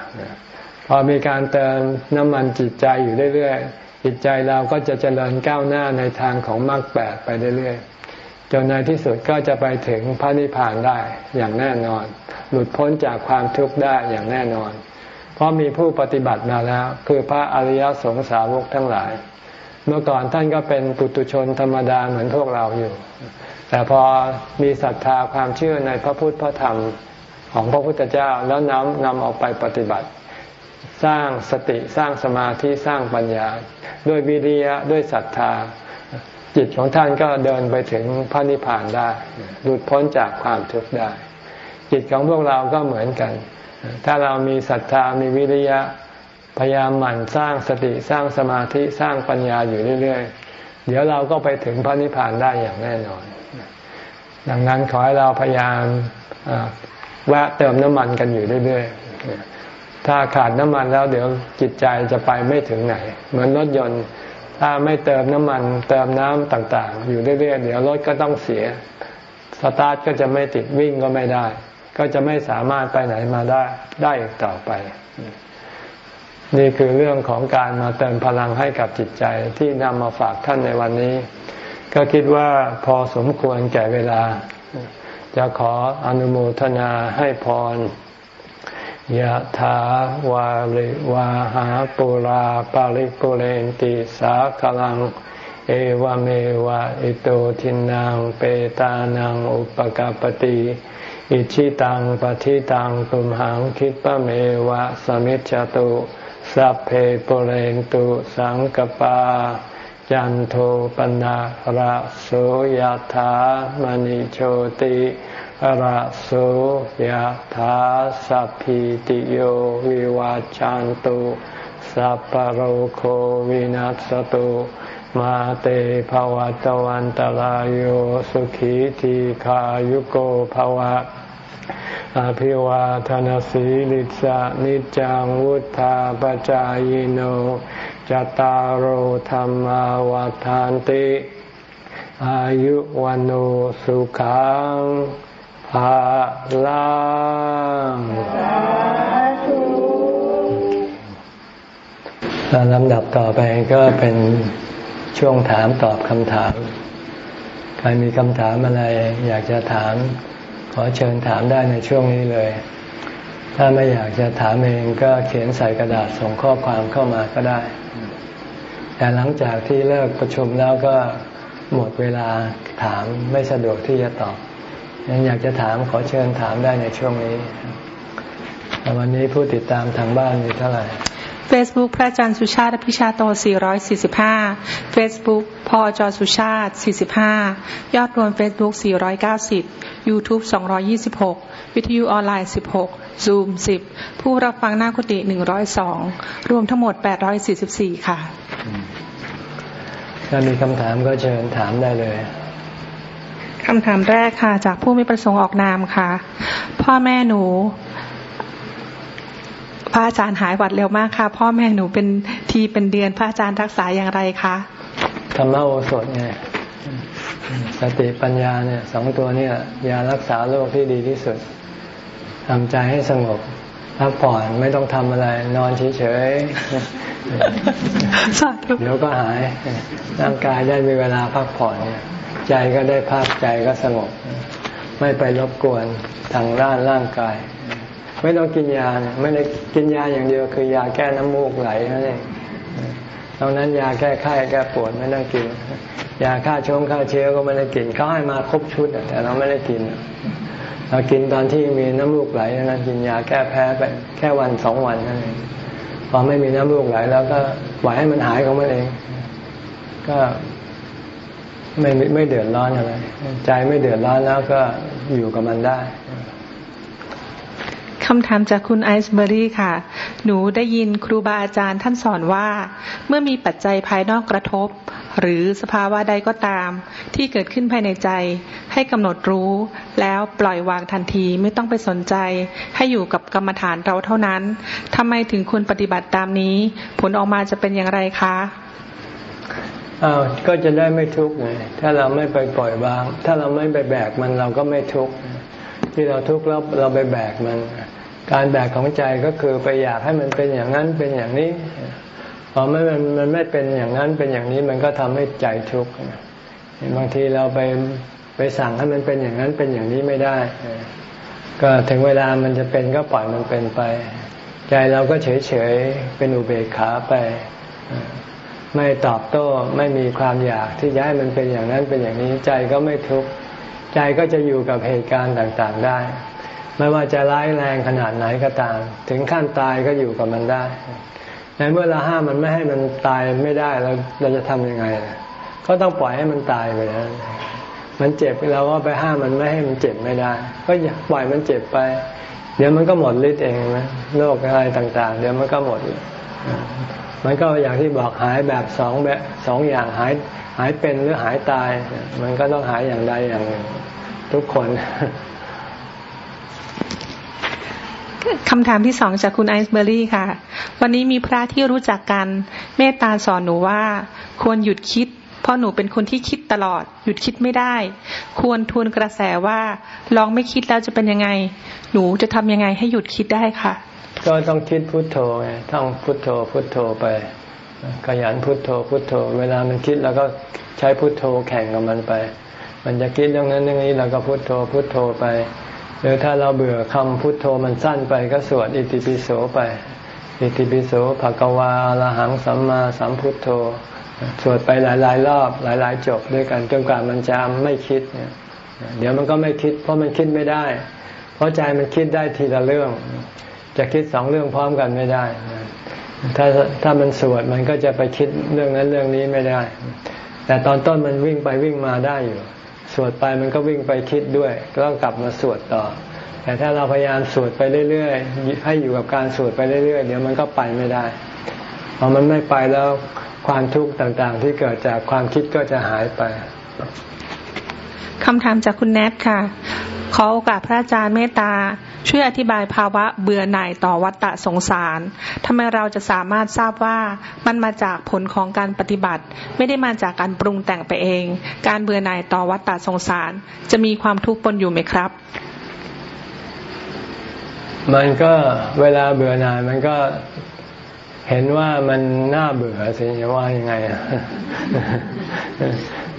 พอมีการเติมน้ำมันจิตใจอยู่เรื่อยๆ จิตใจเราก็จะเจริญก้าวหน้าในทางของมรรคแปดไปเรื่อยๆจนในที่สุดก็จะไปถึงพระนิพพานได้อย่างแน่นอน หลุดพ้นจากความทุกข์ได้อย่างแน่นอน เพราะมีผู้ปฏิบัติมาแล้ว คือพระอริยสงสาวกทั้งหลาย เมื่อก่อนท่านก็เป็นปุตุชนธรรมดาเหมือนพวกเราอยู่ แต่พอมีศรัทธาความเชื่อในพระพุทธพระธรรมของพระพุทธเจ้าแล้วนำนำออกไปปฏิบัติ สร้างสติสร้างสมาธิสร้างปัญญา ด้วยวิริยะด้วยศรัทธา จิตของท่านก็เดินไปถึงพระนิพพานได้ หลุดพ้นจากความทุกข์ได้ จิตของพวกเราก็เหมือนกัน ถ้าเรามีศรัทธามีวิริยะพยายามหมั่นสร้างสติสร้างสมาธิสร้างปัญญาอยู่เรื่อยๆ เดี๋ยวเราก็ไปถึงพระนิพพานได้อย่างแน่นอน ดังนั้นขอให้เราพยายามแวะเติมน้ำมันกันอยู่เรื่อยๆ ถ้าขาดน้ำมันแล้วเดี๋ยวจิตใจจะไปไม่ถึงไหน เหมือนรถยนต์ ถ้าไม่เติมน้ำมัน เติมน้ำต่างๆ อยู่เรื่อยๆเดี๋ยวรถก็ต้องเสีย สตาร์ทก็จะไม่ติดวิ่งก็ไม่ได้ ก็จะไม่สามารถไปไหนมาได้ได้ต่อไป นี่คือเรื่องของการมาเติมพลังให้กับจิตใจที่นำมาฝากท่านในวันนี้ ก็คิดว่าพอสมควรแก่เวลา จะขออนุโมทนาให้พร ยะถาวาริวาหาปุราปาริปุเรนติสาคลัง เอวเมวะอิโตทินังเปตานังอุปกาปติอิชิตังปฏิตังตุมหังคิปะเมวะสมิจจตุสัพเพปุเรนตุสังกปา จันโทปนะระโสยธามณิโชติ ระโสยธาสัพพิติโยวิวาจันตุสัพพโรโควินัสตุมาเตภวัตวันตารโยสุขีทีขายุโกภวะ อภิวาทานสีลิสานิจังวุธาปจายโนจตารโหธรรมวาทานติ อายุวันโอสุขังาลังลำดับต่อไปก็เป็นช่วงถามตอบคำถาม ใครมีคำถามอะไร อยากจะถาม ขอเชิญถามได้ในช่วงนี้เลย ถ้าไม่อยากจะถามเองก็เขียนใส่กระดาษส่งข้อความเข้ามาก็ได้ แต่หลังจากที่เลิกประชุมแล้วก็หมดเวลาถามไม่สะดวกที่จะตอบ ยังอยากจะถามขอเชิญถามได้ในช่วงนี้ วันนี้ผู้ติดตามทางบ้านมีเท่าไหร่ Facebook พระอาจารย์สุชาติพิชาโต 445 Facebook พอจอสุชาติ 45 ยอดรวม Facebook 490 YouTube 226 วิทยุออนไลน์ 16 Zoom 10 ผู้รับฟังหน้ากุฏิ102 รวมทั้งหมด 844 ค่ะ ถ้ามีคำถามก็เชิญถามได้เลย คำถามแรกค่ะ จากผู้มีประสงค์ออกนามค่ะ พ่อแม่หนูพระอาจารย์หายหวัดเร็วมากค่ะ พ่อแม่หนูเป็นทีเป็นเดือน พระอาจารย์รักษาอย่างไรคะธรรมโอสถไงสติปัญญาเนี่ยสองตัวเนี่ยยารักษาโรคที่ดีที่สุดทำใจให้สงบพักผ่อนไม่ต้องทำอะไร นอนเฉยๆเดี๋ยวก็หายร่างกายได้มีเวลาพักผ่อน ใจก็ได้พักใจก็สงบ ไม่ไปรบกวนทางร่างร่างกาย ไม่ต้องกินยาไม่ได้กินยาอย่างเดียวคือยาแก้น้ำมูกไหลนั่นเองตอนนั้นยาแก้ไข้แก้ปวดไม่ต้องกิน ยาฆ่าชงฆ่าเชื้อก็ไม่ได้กินเขาให้มาครบชุดแต่เราไม่ได้กินเรากินตอนที่มีน้ำมูกไหลนะกินยาแก้แพ้ไปแค่วันสองวันนั่นเองพอไม่มีน้ำมูกไหล แล้วก็ปล่อยให้มันหายของมันเอง ก็ ไม่ไม่เดือดร้อนอะไร ใจไม่เดือดร้อนแล้วก็อยู่กับมันได้คำถามจากคุณไอซ์เบอรี่ค่ะ หนูได้ยินครูบาอาจารย์ท่านสอนว่า เมื่อมีปัจจัยภายนอกกระทบ หรือสภาวะใดก็ตาม ที่เกิดขึ้นภายในใจ ให้กำหนดรู้ แล้วปล่อยวางทันทีไม่ต้องไปสนใจ ให้อยู่กับกรรมฐานเราเท่านั้นทำไมถึงควรปฏิบัติตามนี้ ผลออกมาจะเป็นอย่างไรคะ อ้าวก็จะได้ไม่ทุกข์ไงถ้าเราไม่ไปปล่อยวาง ถ้าเราไม่ไปแบกมันเราก็ไม่ทุกข์ที่เราทุกข์แล้วเราไปแบกมัน การแบกของใจก็คือไปอยากให้มันเป็นอย่างนั้นเป็นอย่างนี้พอไม่มันมันไม่เป็นอย่างนั้นเป็นอย่างนี้มันก็ทำให้ใจทุกข์บางทีเราไปไปสั่งให้มันเป็นอย่างนั้นเป็นอย่างนี้ไม่ได้ ก็ถึงเวลามันจะเป็นก็ปล่อยมันเป็นไป ใจเราก็เฉยเฉยเป็นอุเบกขาไป ไม่ตอบโต้ไม่มีความอยากที่จะให้มันเป็นอย่างนั้นเป็นอย่างนี้ใจก็ไม่ทุกข์ใจก็จะอยู่กับเหตุการณ์ต่างๆได้ ไม่ว่าจะร้ายแรงขนาดไหนก็ตาม ถึงขั้นตายก็อยู่กับมันได้ในเมื่อเราห้ามมันไม่ให้มันตายไม่ได้เราเราจะทำยังไงก็ต้องปล่อยให้มันตายไปนะมันเจ็บเราก็ไปห้ามมันไม่ให้มันเจ็บไม่ได้ ก็อย่าปล่อยมันเจ็บไป เดี๋ยวมันก็หมดฤทธิ์เองไหมโรคอะไรต่าง ๆ เดี๋ยวมันก็หมด มันก็อย่างที่บอกหายแบบสองแบบสองอย่างหายหายเป็นหรือหายตาย มันก็ต้องหายอย่างใดอย่างหนึ่งทุกคนคำถามที่สองจากคุณไอซ์เบอรี่ค่ะ วันนี้มีพระที่รู้จักกัน เมตตาสอนหนูว่า ควรหยุดคิด เพราะหนูเป็นคนที่คิดตลอด หยุดคิดไม่ได้ ควรทวนกระแสว่า ลองไม่คิดแล้วจะเป็นยังไง หนูจะทำยังไงให้หยุดคิดได้ค่ะ ก็ต้องคิดพุทโธไงต้องพุทโธพุทโธไป ขยันพุทโธพุทโธ เวลามันคิดแล้วก็ใช้พุทโธแข่งกับมันไป มันจะคิดเรื่องนั้นเรื่องนี้เราก็พุทโธพุทโธไป หรือถ้าเราเบื่อคำพุทโธมันสั้นไปก็สวดอิติปิโสไป อิติปิโสภะกวาอรหังสัมมาสัมพุทโธ สวดไปหลาย ๆ รอบหลาย ๆ จบด้วยกันจนกว่ามันจะไม่คิดเนี่ยเดี๋ยวมันก็ไม่คิด เพราะมันคิดไม่ได้ เพราะใจมันคิดได้ทีละเรื่อง จะคิดสองเรื่องพร้อมกันไม่ได้ ถ้าถ้ามันสวดมันก็จะไปคิดเรื่องนั้นเรื่องนี้ไม่ได้ แต่ตอนต้นมันวิ่งไปวิ่งมาได้อยู่ สวดไปมันก็วิ่งไปคิดด้วยก็ต้องกลับมาสวดต่อ แต่ถ้าเราพยายามสวดไปเรื่อยๆให้อยู่กับการสวดไปเรื่อยๆเดี๋ยวมันก็ไปไม่ได้พอมันไม่ไปแล้วความทุกข์ต่างๆ ที่เกิดจากความคิดก็จะหายไปคำถามจากคุณแนทค่ะ ขอโอกาสพระอาจารย์เมตตา ช่วยอธิบายภาวะเบื่อหน่ายต่อวัฏฏะสงสารทำไมเราจะสามารถทราบว่ามันมาจากผลของการปฏิบัติ ไม่ได้มาจากการปรุงแต่งไปเอง การเบื่อหน่ายต่อวัฏฏะสงสาร จะมีความทุกข์ปนอยู่ไหมครับ มันก็เวลาเบื่อหน่ายมันก็เห็นว่ามันน่าเบื่อสิว่ายังไงอะ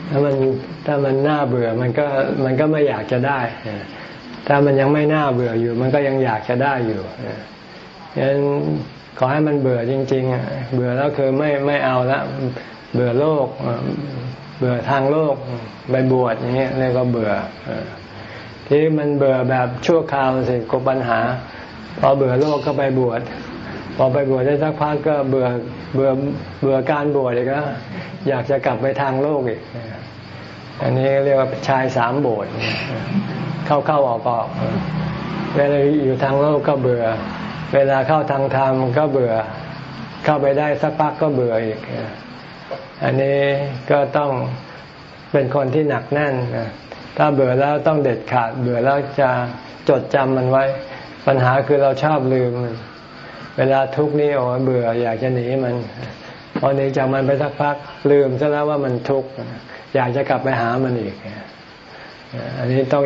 ถ้ามันถ้ามันน่าเบื่อมันก็มันก็ไม่อยากจะได้ ถ้ามันยังไม่น่าเบื่ออยู่ มันก็ยังอยากจะได้อยู่ฉะนั้นขอให้มันเบื่อจริงๆเบื่อแล้วคือไม่ไม่เอาละเบื่อโลก เบื่อทางโลกไปบวชอย่างเงี้ยเรียกว่าเบื่อที่มันเบื่อแบบชั่วคราวสิกปัญหา พอเบื่อโลกก็ไปบวชพอไปบวชได้สักพักก็เบื่อเบื่อเบื่อการบวชอีกแล้วอยากจะกลับไปทางโลกอีก อันนี้เรียกว่าชายสามโบสถ์เข้าเข้าออกออกเวลาอยู่ทางโลกก็เบื่อ เวลาเข้าทางธรรมก็เบื่อ เข้าไปได้สักพักก็เบื่ออีก อันนี้ก็ต้องเป็นคนที่หนักแน่นถ้าเบื่อแล้วต้องเด็ดขาด เบื่อแล้วจะจดจำมันไว้ ปัญหาคือเราชอบลืมมันเวลาทุกข์นี่โอ้เบื่ออยากจะหนีมันพอหนีจากมันไปสักพักลืมซะแล้วว่ามันทุกข์ อยากจะกลับไปหามันอีก อันนี้ต้อง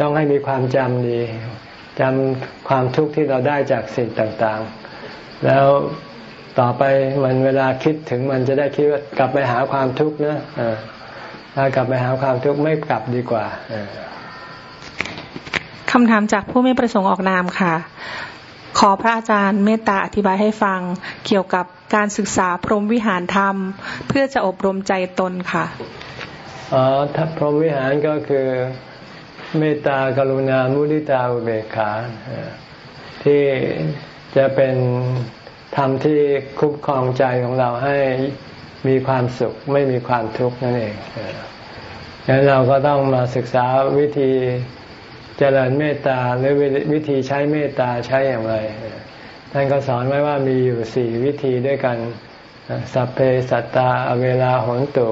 ต้องให้มีความจำดีจำความทุกข์ที่เราได้จากสิ่งต่างๆ แล้วต่อไปมันเวลาคิดถึงมันจะได้คิดว่ากลับไปหาความทุกข์นะถ้ากลับไปหาความทุกข์ไม่กลับดีกว่าคำถามจากผู้ไม่ประสงค์ออกนามค่ะ ขอพระอาจารย์เมตตาอธิบายให้ฟังเกี่ยวกับการศึกษาพรหมวิหารธรรม เพื่อจะอบรมใจตนค่ะ อ๋อทัพพรหมวิหารก็คือเมตตากรุณามุทิตาอุเบกขาที่จะเป็นธรรมที่คุ้มครองใจของเราให้มีความสุขไม่มีความทุกข์นั่นเองดังนั้นเราก็ต้องมาศึกษาวิธีเจริญเมตตาหรือวิธีใช้เมตตาใช้อย่างไร ท่านก็สอนไว้ว่ามีอยู่สี่วิธีด้วยกัน สัพเพสัตตาเวลาหนตุ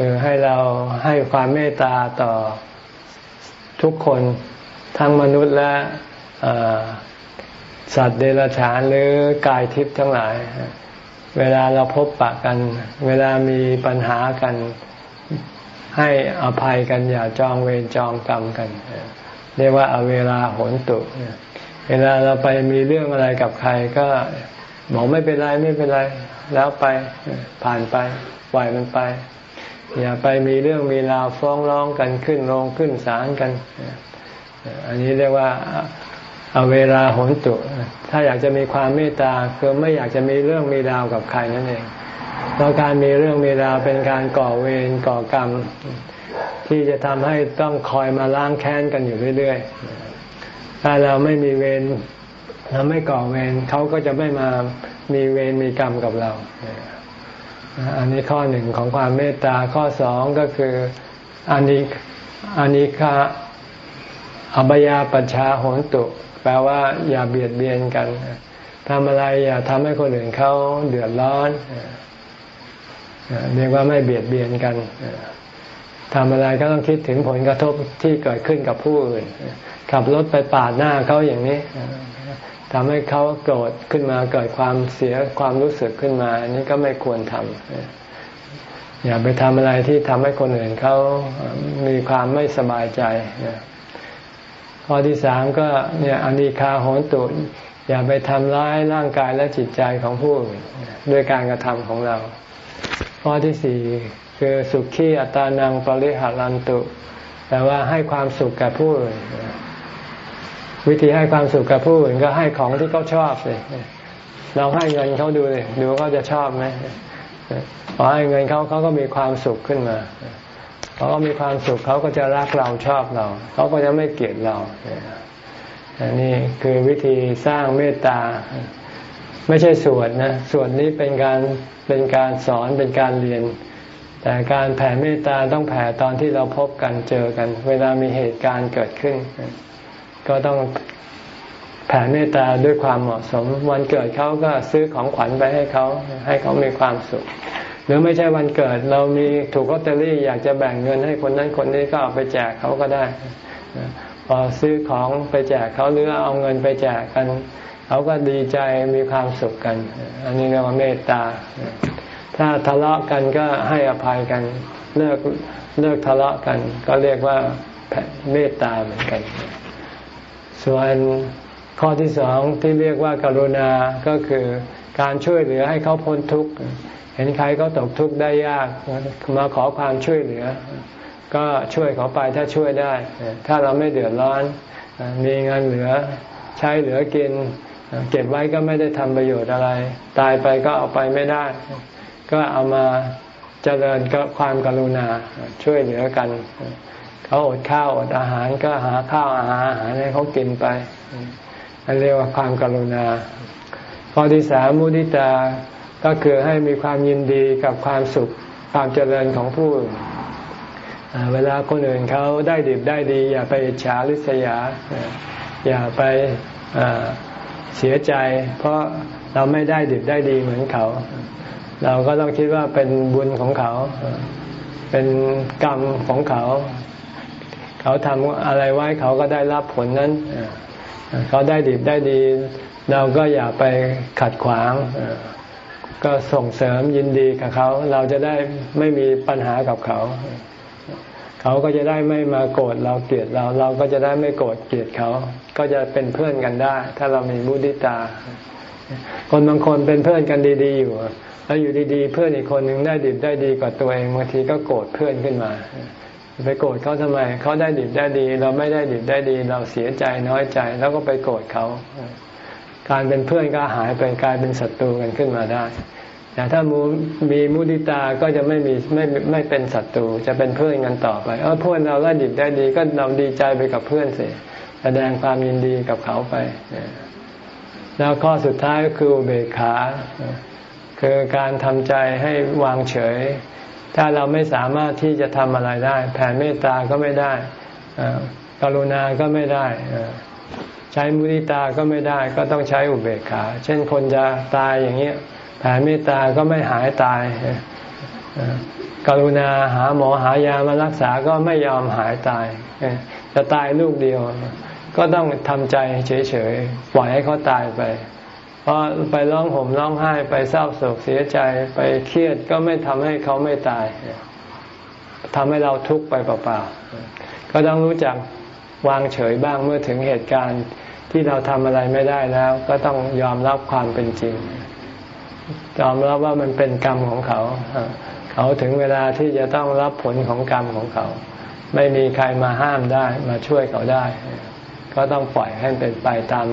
คือให้เราให้ความเมตตาต่อทุกคนทั้งมนุษย์และสัตว์เดรัจฉานหรือกายทิพย์ทั้งหลาย เวลาเราพบปะกัน เวลามีปัญหากัน ให้อภัยกันอย่าจองเวรจองกรรมกัน เรียกว่าเอาเวลาโหนตุ เวลาเราไปมีเรื่องอะไรกับใครก็บอกไม่เป็นไรไม่เป็นไร แล้วไปผ่านไปปล่อยมันไป อย่าไปมีเรื่องมีราวฟ้องร้องกันขึ้นโรงขึ้นศาลกัน อันนี้เรียกว่าเอาเวลาหนตุ ถ้าอยากจะมีความเมตตาคือไม่อยากจะมีเรื่องมีราวกับใครนั่นเองเพราะการมีเรื่องมีราวเป็นการก่อเวรก่อกรรม ที่จะทำให้ต้องคอยมาล้างแค้นกันอยู่เรื่อยๆ ถ้าเราไม่มีเวรเราไม่ก่อเวรเขาก็จะไม่มามีเวรมีกรรมกับเรา อันนี้ข้อหนึ่งของความเมตตาข้อสองก็คืออันนี้อันนี้คะอบยาปัชชาโหนตุ แปลว่าอย่าเบียดเบียนกันทำอะไรอย่าทำให้คนอื่นเขาเดือดร้อนเรียกว่าไม่เบียดเบียนกันทำอะไรก็ต้องคิดถึงผลกระทบที่เกิดขึ้นกับผู้อื่น ขับรถไปปาดหน้าเขาอย่างนี้ ทำให้เขาโกรธขึ้นมาเกิดความเสียความรู้สึกขึ้นมาอันนี้ก็ไม่ควรทำอย่าไปทำอะไรที่ทำให้คนอื่นเขามีความไม่สบายใจข้อที่สามก็เนี่ยอนิคาโหนตุอย่าไปทำร้ายร่างกายและจิตใจของผู้อื่นด้วยการกระทำของเรา ข้อที่สี่คือสุขีอัตานังปริหารันตุแปลว่าให้ความสุขแกับผู้อื่น วิธีให้ความสุขกับผู้อื่นก็ให้ของที่เขาชอบเลยเราให้เงินเขาดูเลยดูเขาจะชอบไหมพอให้เงินเขาเขาก็มีความสุขขึ้นมาเขาก็มีความสุขเขาก็จะรักเราชอบเรา เขาก็จะไม่เกลียดเราอันนี้คือวิธีสร้างเมตตา ไม่ใช่สวดนะสวดนี้เป็นการเป็นการสอนเป็นการเรียน แต่การแผ่เมตตาต้องแผ่ตอนที่เราพบกันเจอกัน เวลามีเหตุการณ์เกิดขึ้น ก็ต้องแผ่เมตตาด้วยความเหมาะสม วันเกิดเขาก็ซื้อของขวัญไปให้เขาให้เขามีความสุข หรือไม่ใช่วันเกิดเรามีถูกลอตเตอรี่อยากจะแบ่งเงินให้คนนั้นคนนี้ก็เอาไปแจกเขาก็ได้พอซื้อของไปแจกเขาหรือเอาเงินไปแจกกันเขาก็ดีใจมีความสุขกัน อันนี้เรียกว่าเมตตา ถ้าทะเลาะกันก็ให้อภัยกันเลิกเลิกทะเลาะกัน ก็เรียกว่าเมตตาเหมือนกัน ส่วนข้อที่สองที่เรียกว่าการุณา ก็คือการช่วยเหลือให้เขาพ้นทุกข์ เห็นใครเขาตกทุกข์ได้ยาก มาขอความช่วยเหลือ ก็ช่วยเขาไปถ้าช่วยได้ ถ้าเราไม่เดือดร้อน มีเงินเหลือใช้เหลือกิน เก็บไว้ก็ไม่ได้ทำประโยชน์อะไร ตายไปก็เอาไปไม่ได้ ก็เอามาเจริญก็ความกรุณาช่วยเหลือกัน เขาอดข้าวอดอาหารก็หาข้าวอาหารอาหารให้เขากินไป อันเรียกว่าความกรุณา ข้อที่สามมุทิตาก็คือให้มีความยินดีกับความสุขความเจริญของผู้อื่นเวลาคนอื่นเขาได้ดีได้ดี อย่าไปฉาลิษยา อย่าไปเสียใจ เพราะเราไม่ได้ดีได้ดีเหมือนเขา เราก็ต้องคิดว่าเป็นบุญของเขา เป็นกรรมของเขา เขาทำอะไรไว้เขาก็ได้รับผลนั้น เขาได้ดีได้ดี เราก็อย่าไปขัดขวาง ก็ส่งเสริมยินดีกับเขา เราจะได้ไม่มีปัญหากับเขา เขาก็จะได้ไม่มาโกรธเราเกลียดเรา เราก็จะได้ไม่โกรธเกลียดเขา ก็จะเป็นเพื่อนกันได้ ถ้าเรามีมุติตา คนบางคนเป็นเพื่อนกันดีๆอยู่แล้วอยู่ดีๆ เพื่อนอีกคนหนึ่งได้ดีได้ดีกว่าตัวเองบางทีก็โกรธเพื่อนขึ้นมา ไปโกรธเขาทำไม เขาได้ดีได้ดี เราไม่ได้ดีได้ดี เราเสียใจน้อยใจ แล้วก็ไปโกรธเขา การเป็นเพื่อนก็หายไปกลายเป็นศัตรูกันขึ้นมาได้ แต่ถ้ามูมีมุติตาก็จะไม่มีไม่ไม่เป็นศัตรูจะเป็นเพื่อนกันต่อไปเออเพื่อนเราได้ดีได้ดีก็เราดีใจไปกับเพื่อนสิแสดงความยินดีกับเขาไป แล้วข้อสุดท้ายก็คือเบกขา คือการทำใจให้วางเฉย ถ้าเราไม่สามารถที่จะทำอะไรได้ แผ่เมตตาก็ไม่ได้กรุณาก็ไม่ได้ ใช้มุติตาก็ไม่ได้ก็ต้องใช้อุเบกขา เช่นคนจะตายอย่างเงี้ยแผ่เมตตาก็ไม่หายตายกรุณาหาหมอหายามารักษาก็ไม่ยอมหายตาย จะตายลูกเดียว ก็ต้องทำใจเฉยๆ ปล่อยให้เขาตายไป ราะไปร้องห่มร้องไห้ไปเศร้าโศกเสียใจไปเครียดก็ไม่ทำให้เขาไม่ตายทำให้เราทุกข์ไปเปล่าๆก็ต้องรู้จักวางเฉยบ้างเมื่อถึงเหตุการณ์ที่เราทำอะไรไม่ได้แล้ว ก็ต้องยอมรับความเป็นจริง ยอมรับว่ามันเป็นกรรมของเขา เขาถึงเวลาที่จะต้องรับผลของกรรมของเขา ไม่มีใครมาห้ามได้มาช่วยเขาได้ ก็ต้องปล่อยให้เป็นไปตาม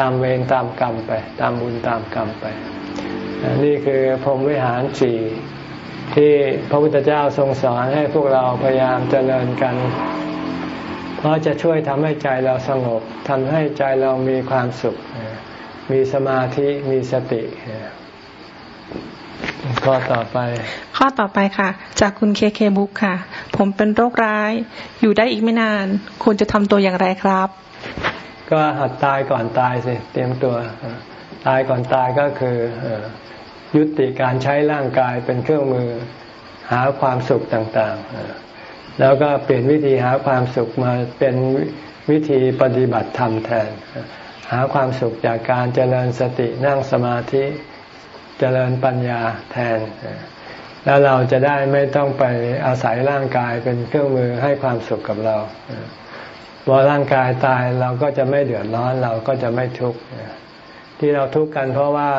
ตามเวรตามกรรมไป ตามบุญตามกรรมไป นี่คือพรหมวิหารสี่ที่พระพุทธเจ้าทรงสอนให้พวกเราพยายามเจริญกัน เพราะจะช่วยทำให้ใจเราสงบทำให้ใจเรามีความสุข มีสมาธิมีสติข้อต่อไป ข้อต่อไปค่ะ จากคุณเคเคบุ๊กค่ะ ผมเป็นโรคร้าย อยู่ได้อีกไม่นาน ควรจะทำตัวอย่างไรครับ ก็หัดตายก่อนตายสิเตรียมตัวตายก่อนตายก็คือยุติการใช้ร่างกายเป็นเครื่องมือหาความสุขต่างๆ แล้วก็เปลี่ยนวิธีหาความสุขมาเป็นวิธีปฏิบัติธรรมแทน หาความสุขจากการเจริญสตินั่งสมาธิเจริญปัญญาแทน แล้วเราจะได้ไม่ต้องไปอาศัยร่างกายเป็นเครื่องมือให้ความสุขกับเรา พอร่างกายตายเราก็จะไม่เดือดร้อนเราก็จะไม่ทุกข์ที่เราทุกข์กันเพราะว่า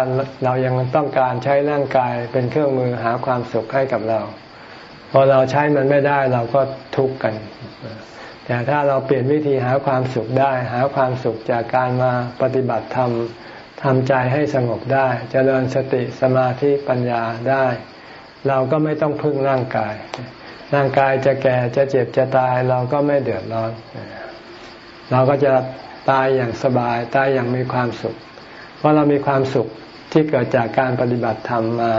เรายังต้องการใช้ร่างกายเป็นเครื่องมือหาความสุขให้กับเรา พอเราใช้มันไม่ได้เราก็ทุกข์กัน แต่ถ้าเราเปลี่ยนวิธีหาความสุขได้ หาความสุขจากการมาปฏิบัติธรรมทำใจให้สงบได้จเจริญสติสมาธิปัญญาได้ เราก็ไม่ต้องพึ่งร่างกาย ร่างกายจะแก่จะเจ็บจะตายเราก็ไม่เดือดร้อน เราก็จะตายอย่างสบายตายอย่างมีความสุข เพราะเรามีความสุขที่เกิดจากการปฏิบัติธรรมมา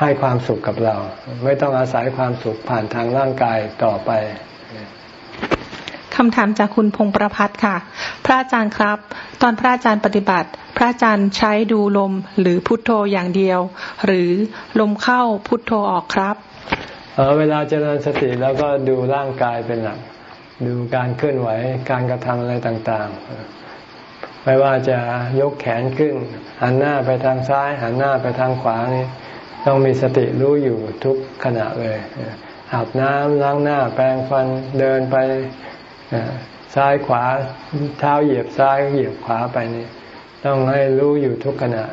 ให้ความสุขกับเรา ไม่ต้องอาศัยความสุขผ่านทางร่างกายต่อไปคำถามจากคุณพงประพัฒค่ะ พระอาจารย์ครับ ตอนพระอาจารย์ปฏิบัติ พระอาจารย์ใช้ดูลมหรือพุทโธอย่างเดียว หรือลมเข้าพุทโธออกครับเเวลาเจริญสติแล้วก็ดูร่างกายเป็นหลัก ดูการเคลื่อนไหวการกระทำอะไรต่างๆ ไม่ว่าจะยกแขนขึ้น หันหน้าไปทางซ้าย หันหน้าไปทางขวานี่ต้องมีสติรู้อยู่ทุกขณะเลยอาบน้ำล้างหน้าแปรงฟันเดินไปซ้ายขวาเท้าเหยียบซ้ายเหยียบขวาไปนี่ต้องให้รู้อยู่ทุกขณะ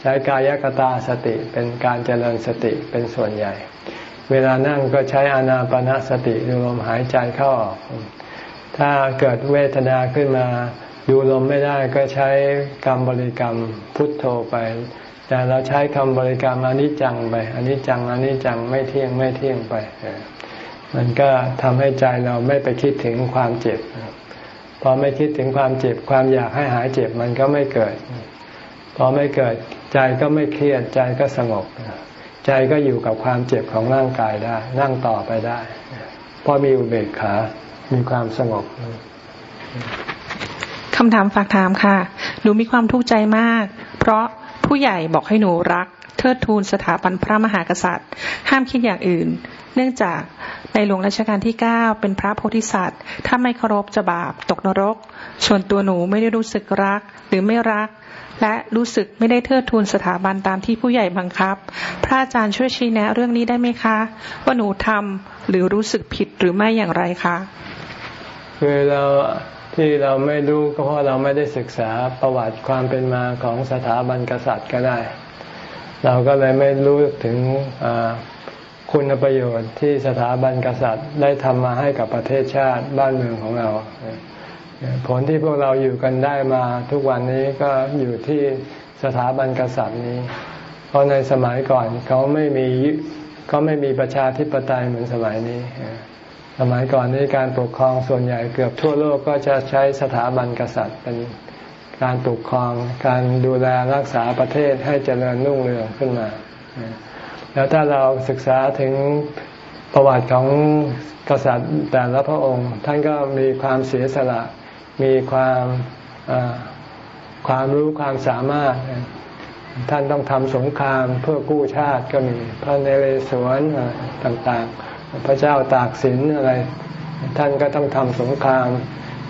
ใช้กายกตาสติเป็นการเจริญสติเป็นส่วนใหญ่ เวลานั่งก็ใช้อานาปนาสติดูลมหายใจเข้าออก ถ้าเกิดเวทนาขึ้นมา ดูลมไม่ได้ก็ใช้กรรมบริกรรมพุทโธไป แต่เราใช้คำบริกรรมอนิจจังไปอนิจจังอนิจจังไม่เที่ยงไม่เที่ยงไป มันก็ทำให้ใจเราไม่ไปคิดถึงความเจ็บพอไม่คิดถึงความเจ็บความอยากให้หายเจ็บมันก็ไม่เกิด พอไม่เกิดใจก็ไม่เครียดใจก็สงบ ใจก็อยู่กับความเจ็บของร่างกายได้ นั่งต่อไปได้เพราะมีอุเบกขา มีความสงบคำถามฝากถามค่ะ หนูมีความทุกข์ใจมาก เพราะผู้ใหญ่บอกให้หนูรัก เทิดทูนสถาบันพระมหากษัตริย์ ห้ามคิดอย่างอื่น เนื่องจากในหลวงรัชกาลที่เก้าเป็นพระโพธิสัตว์ ถ้าไม่เคารพจะบาปตกนรกส่วนตัวหนูไม่ได้รู้สึกรักหรือไม่รัก และรู้สึกไม่ได้เทิดทูนสถาบันตามที่ผู้ใหญ่บังคับ พระอาจารย์ช่วยชี้แนะเรื่องนี้ได้ไหมคะ ว่าหนูทำหรือรู้สึกผิดหรือไม่อย่างไรคะคือเราที่เราไม่รู้ก็เพราะเราไม่ได้ศึกษาประวัติความเป็นมาของสถาบันกษัตริย์ก็ได้ เราก็เลยไม่รู้ถึงคุณประโยชน์ที่สถาบันกษัตริย์ได้ทำมาให้กับประเทศชาติบ้านเมืองของเรา ผลที่พวกเราอยู่กันได้มาทุกวันนี้ก็อยู่ที่สถาบันกษัตริย์นี้ เพราะในสมัยก่อนเขาไม่มีเขาไม่มีประชาธิปไตยเหมือนสมัยนี้ สมัยก่อนนี้การปกครองส่วนใหญ่เกือบทั่วโลกก็จะใช้สถาบันกษัตริย์เป็นการปกครองการดูแลรักษาประเทศให้เจริญรุ่งเรืองขึ้นมา แล้วถ้าเราศึกษาถึงประวัติของกษัตริย์แต่ละพระองค์ ท่านก็มีความเสียสละ มีความความรู้ความสามารถ ท่านต้องทำสงครามเพื่อกู้ชาติก็มีพระเนเรศวรต่างๆ พระเจ้าตากสินอะไร ท่านก็ต้องทำสงคราม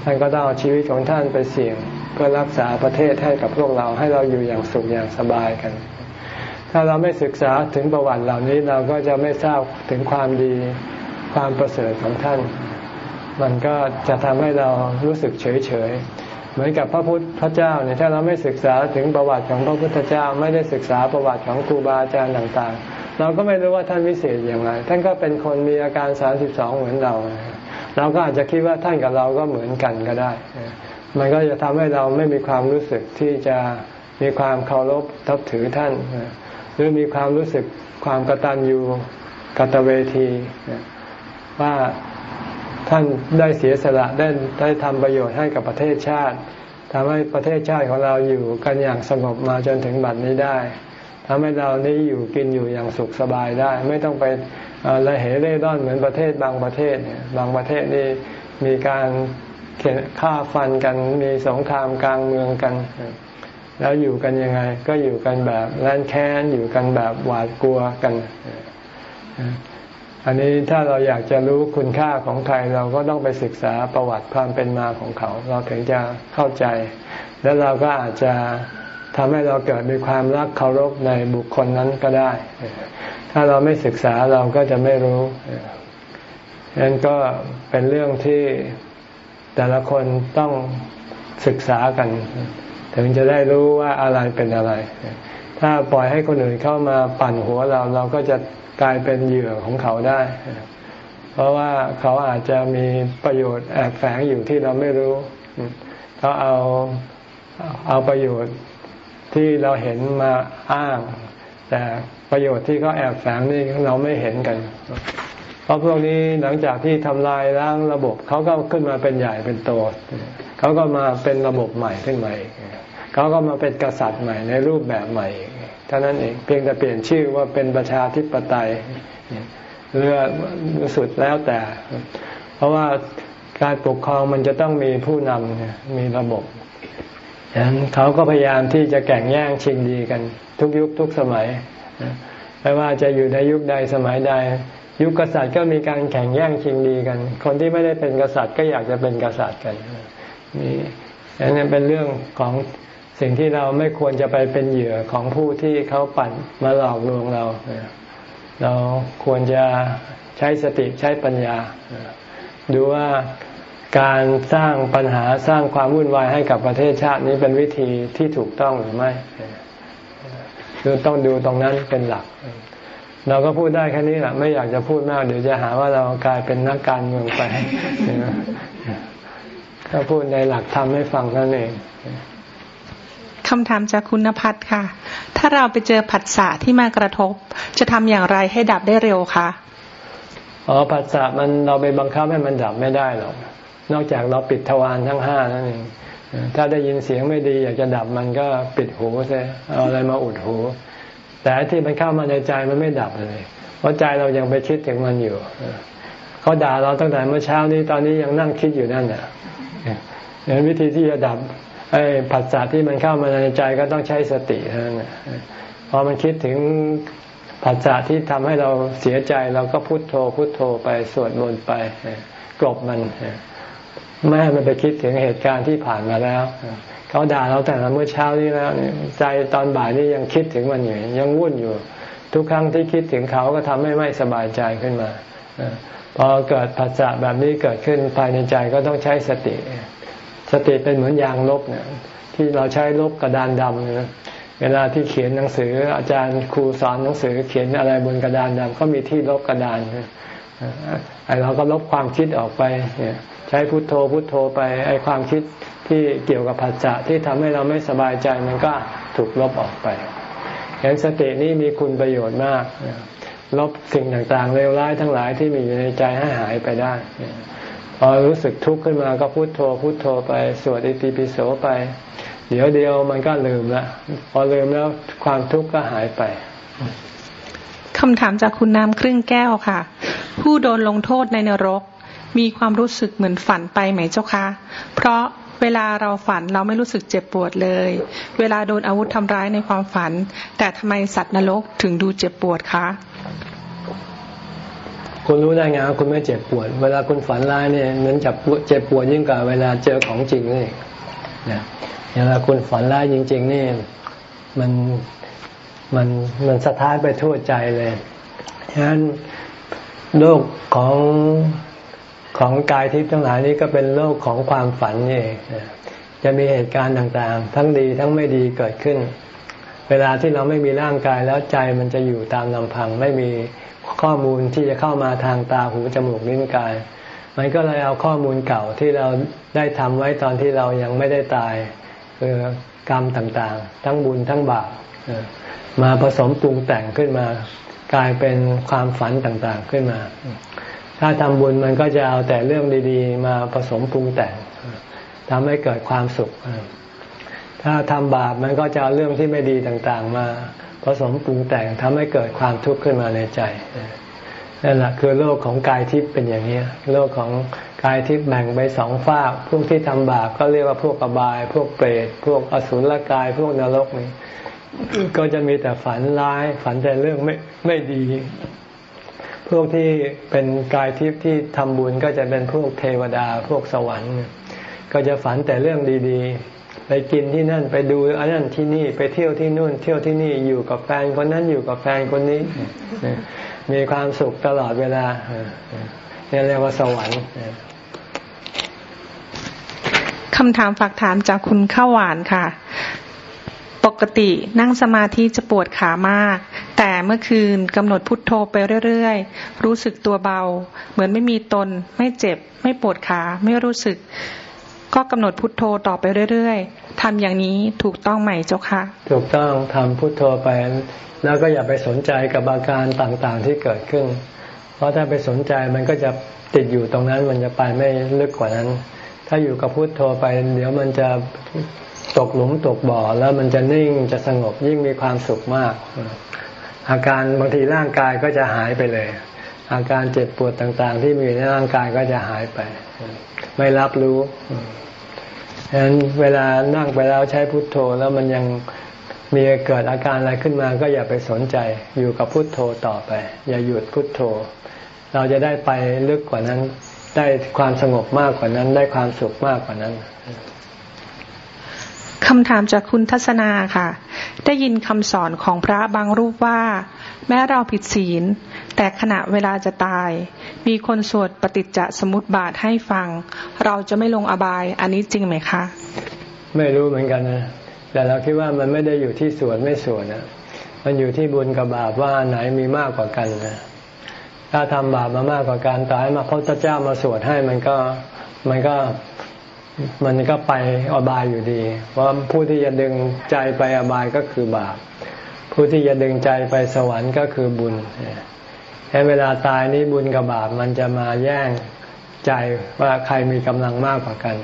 ท่านก็ต้องเอาชีวิตของท่านไปเสี่ยงเพื่อรักษาประเทศให้กับพวกเราให้เราอยู่อย่างสุขอย่างสบายกัน ถ้าเราไม่ศึกษาถึงประวัติเหล่านี้เราก็จะไม่ทราบถึงความดีความประเสริฐของท่าน มันก็จะทำให้เรารู้สึกเฉยเฉยเหมือนกับพระพุทธเจ้าเนี่ยถ้าเราไม่ศึกษาถึงประวัติของพระพุทธเจ้า ไม่ได้ศึกษาประวัติของครูบาอาจารย์ต่างๆ เราก็ไม่รู้ว่าท่านวิเศษอย่างไร ท่านก็เป็นคนมีอาการสาสิบสองเหมือนเรา เราก็อาจจะคิดว่าท่านกับเราก็เหมือนกันก็ได้ มันก็จะทำให้เราไม่มีความรู้สึกที่จะมีความเคารพทับถือท่าน หรือมีความรู้สึกความกตัญญูกตเวทีว่า ท่านได้เสียสละได้ได้ทำประโยชน์ให้กับประเทศชาติทำให้ประเทศชาติของเราอยู่กันอย่างสงบมาจนถึงบัดนี้ได้ทำให้เรานี้อยู่กินอยู่อย่างสุขสบายได้ ไม่ต้องไประเหเร่ร่อนเหมือนประเทศบางประเทศเนี่ยบางประเทศนี่มีการฆ่าฟันกันมีสงครามกลางเมืองกัน แล้วอยู่กันยังไง ก็อยู่กันแบบแร้นแค้นอยู่กันแบบหวาดกลัวกัน อันนี้ถ้าเราอยากจะรู้คุณค่าของใครเราก็ต้องไปศึกษาประวัติความเป็นมาของเขา เราถึงจะเข้าใจ แล้วเราก็อาจจะทำให้เราเกิดมีความรักเคารพในบุคคลนั้นก็ได้ ถ้าเราไม่ศึกษาเราก็จะไม่รู้นั้นก็เป็นเรื่องที่แต่ละคนต้องศึกษากัน ถึงจะได้รู้ว่าอะไรเป็นอะไร ถ้าปล่อยให้คนอื่นเข้ามาปั่นหัวเราเราก็จะ กลายเป็นเหยื่อของเขาได้ เพราะว่าเขาอาจจะมีประโยชน์แอบแฝงอยู่ที่เราไม่รู้เขาเอาเอาประโยชน์ที่เราเห็นมาอ้าง แต่ประโยชน์ที่เขาแอบแฝงนี่เราไม่เห็นกัน เพราะพวกนี้หลังจากที่ทำลายล้างระบบเขาก็ขึ้นมาเป็นใหญ่เป็นโตเขาก็มาเป็นระบบใหม่ขึ้นมาอีกเขาก็มาเป็นกษัตริย์ใหม่ในรูปแบบใหม่ ท่านั้นเองเพียงแต่เปลี่ยนชื่อว่าเป็นประชาธิปไตยเรือสุดแล้วแต่ เพราะว่าการปกครองมันจะต้องมีผู้นำมีระบบฉะนั้นเขาก็พยายามที่จะแข่งแย่งชิงดีกัน ทุกยุคทุกสมัยไม่ว่าจะอยู่ในยุคใดสมัยใด ยุคกษัตริย์ก็มีการแข่งแย่งชิงดีกัน คนที่ไม่ได้เป็นกษัตริย์ก็อยากจะเป็นกษัตริย์กันนี่อันนี้เป็นเรื่องของ สิ่งที่เราไม่ควรจะไปเป็นเหยื่อของผู้ที่เขาปั่นมาหลอกลวงเรา เราควรจะใช้สติใช้ปัญญา ดูว่าการสร้างปัญหาสร้างความวุ่นวายให้กับประเทศชาตินี้เป็นวิธีที่ถูกต้องหรือไม่คือต้องดูตรงนั้นเป็นหลัก เราก็พูดได้แค่นี้แหละไม่อยากจะพูดมากเดี๋ยวจะหาว่าเรากลายเป็นนักการเมืองไปก็พูดในหลักธรรมให้ฟังนั่นเอง คำถามจากคุณพัฒค่ะ ถ้าเราไปเจอผัสสะที่มากระทบ จะทำอย่างไรให้ดับได้เร็วคะอ๋อผัสสะมันเราไปบังคับให้มันดับไม่ได้หรอกนอกจากเราปิดทวารทั้งห้านั่นเองถ้าได้ยินเสียงไม่ดี อยากจะดับมันก็ปิดหูใช่เอาอะไรมาอุดหู แต่ที่มันเข้ามาในใจมันไม่ดับเลย เพราะใจเรายังไปคิดถึงมันอยู่เขาด่าเราตั้งแต่เมื่อเช้านี้ตอนนี้ยังนั่งคิดอยู่นั่นเนี่ยวิธีที่จะดับ ไอ้ผัสสะที่มันเข้ามาในใจก็ต้องใช้สติเท่านั้นพอมันคิดถึงผัสสะที่ทำให้เราเสียใจเราก็พุโทโธ พุโทโธไปสวดมนต์ไปกลบมันไม่ให้มันไปคิดถึงเหตุการณ์ที่ผ่านมาแล้วเขาด่าเราแต่เมื่อเช้านี้แล้วใจตอนบ่ายนี้ยังคิดถึงมันอยู่ยังวุ่นอยู่ ทุกครั้งที่คิดถึงเขาก็ทำให้ไม่สบายใจขึ้นมาพอเกิดผัสสะแบบนี้เกิดขึ้นภายในใจก็ต้องใช้สติ สติเป็นเหมือนยางลบเนี่ยที่เราใช้ลบกระดานดำเนะเวลาที่เขียนหนังสือ อาจารย์ครูสอนหนังสือ เขียนอะไรบนกระดานดำก็มีที่ลบกระดานไอเราก็ลบความคิดออกไปใช้พุทโธพุทโธไปไอความคิดที่เกี่ยวกับผัสสะที่ทำให้เราไม่สบายใจมันก็ถูกลบออกไปเห็นสตินี้มีคุณประโยชน์มาก ลบสิ่งต่างๆเลวร้ายทั้งหลายที่มีอยู่ในใจให้หายไปได้ อรู้สึกทุกข์ขึ้นมาก็พุโทโธพุโทโธไปสวดอิติปิโสไป เดี๋ยวเดียวมันก็ลืมละพอลืมแล้วความทุกข์ก็หายไปคำถามจากคุณน้ำครึ่งแก้วค่ะ ผู้โดนลงโทษในนรก มีความรู้สึกเหมือนฝันไปไหมเจ้าคะเพราะเวลาเราฝันเราไม่รู้สึกเจ็บปวดเลย เวลาโดนอาวุธทำร้ายในความฝัน แต่ทำไมสัตว์นรกถึงดูเจ็บปวดคะ คุณรู้ได้ไงคุณไม่เจ็บปวด เวลาคุณฝันร้ายเนี่ยมันจะเจ็บปวดยิ่งกว่าเวลาเจอของจริงนี่นะเวลาคุณฝันร้ายจริง ๆ นี่มันมันมันสะท้านไปทั่วใจเลยฉะนั้นโลกของของกายทิพย์ทั้งหลายนี้ก็เป็นโลกของความฝันนี่เองจะมีเหตุการณ์ต่างๆ ทั้งดีทั้งไม่ดีเกิดขึ้น เวลาที่เราไม่มีร่างกายแล้วใจมันจะอยู่ตามลำพังไม่มี ข้อมูลที่จะเข้ามาทางตาหูจมูกลิ้นกาย มันก็เลยเอาข้อมูลเก่าที่เราได้ทำไว้ตอนที่เรายังไม่ได้ตายคือกรรมต่างๆ ทั้งบุญทั้งบาปมาผสมปรุงแต่งขึ้นมากลายเป็นความฝันต่างๆขึ้นมา ถ้าทำบุญมันก็จะเอาแต่เรื่องดีๆ มาผสมปรุงแต่งทำให้เกิดความสุข ถ้าทำบาปมันก็จะเอาเรื่องที่ไม่ดีต่างๆ มา ผสมปรุงแต่งทำให้เกิดความทุกข์ขึ้นมาในใจนั่นแหละคือโลกของกายทิพย์เป็นอย่างนี้โลกของกายทิพย์แบ่งไปสองฝากพวกที่ทำบาปก็เรียกว่าพวกอบาย พวกเปรตพวกอสุรกาย พวกนรกนี่ก็จะมีแต่ฝันร้าย ฝันแต่เรื่องไม่ไม่ดี พวกที่เป็นกายทิพย์ที่ทำบุญก็จะเป็นพวกเทวดา พวกสวรรค์ ก็จะฝันแต่เรื่องดี ๆ ไปกินที่นั่นไปดูอันนั้นที่นี่ไปเที่ยวที่นู่น เที่ยวที่นี่อยู่กับแฟนคนนั้นอยู่กับแฟนคนนี้ มีความสุขตลอดเวลานี่เรียกว่าสวรรค์คำถามฝากถามจากคุณข้าวหวานค่ะ ปกตินั่งสมาธิจะปวดขามาก แต่เมื่อคืนกำหนดพุทโธไปเรื่อยๆ รู้สึกตัวเบา เหมือนไม่มีตน ไม่เจ็บ ไม่ปวดขา ไม่รู้สึก ก็กำหนดพุทโธต่อไปเรื่อยๆทำอย่างนี้ถูกต้องไหมเจ้าคะถูกต้องทำพุทโธไป แล้วก็อย่าไปสนใจกับอาการต่างๆที่เกิดขึ้น เพราะถ้าไปสนใจมันก็จะติดอยู่ตรงนั้นมันจะไปไม่ลึกกว่านั้น ถ้าอยู่กับพุทโธไป เดี๋ยวมันจะตกหลุมตกบ่อแล้วมันจะนิ่งจะสงบยิ่งมีความสุขมาก อาการบางทีร่างกายก็จะหายไปเลย อาการเจ็บปวดต่างๆ ที่มีในร่างกายก็จะหายไป ไม่รับรู้ฉะนั้นเวลานั่งไปแล้วใช้พุทโธแล้วมันยังมีเกิดอาการอะไรขึ้นมาก็อย่าไปสนใจ อยู่กับพุทโธต่อไป อย่าหยุดพุทโธ เราจะได้ไปลึกกว่านั้น ได้ความสงบมากกว่านั้น ได้ความสุขมากกว่านั้นคำถามจากคุณทัศนาค่ะ ได้ยินคำสอนของพระบางรูปว่า แม้เราผิดศีล แต่ขณะเวลาจะตาย มีคนสวดปฏิจจสมุติบาทให้ฟัง เราจะไม่ลงอบายอันนี้จริงไหมคะ ไม่รู้เหมือนกันนะ แต่เราคิดว่ามันไม่ได้อยู่ที่สวดไม่สวดนะมันอยู่ที่บุญกับบาปว่าไหนมีมากกว่ากันนะถ้าทำบาปมามากกว่าการตายมาพระเจ้ามาสวดให้มันก็มันก็มันก็ไปอบายอยู่ดี เพราะผู้ที่จะดึงใจไปอบายก็คือบาป ผู้ที่จะดึงใจไปสวรรค์ก็คือบุญ แค่เวลาตายนี้บุญกับบาปมันจะมาแย่งใจว่าใครมีกำลังมากกว่ากัน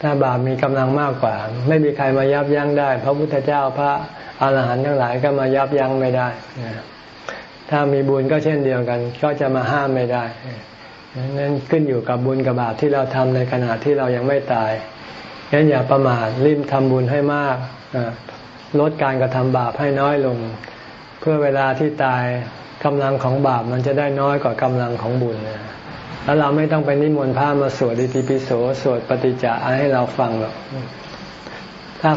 ถ้าบาปมีกำลังมากกว่า ไม่มีใครมายับยั้งได้ พระพุทธเจ้าพระอาหารหันต์ทั้งหลายก็มายับยั้งไม่ได้ ถ้ามีบุญก็เช่นเดียวกัน ก็จะมาห้ามไม่ได้นั้นขึ้นอยู่กับบุญกับบาปที่เราทำในขณะที่เรายังไม่ตายงั้นอย่าประมาทรีบทำบุญให้มากลดการกระทำบาปให้น้อยลง เพื่อเวลาที่ตาย กำลังของบาปมันจะได้น้อยกว่ากำลังของบุญนะแล้วเราไม่ต้องไปนิมนต์พระมาสวดอิติปิโสสวดปฏิจจาให้เราฟังหรอกถ้า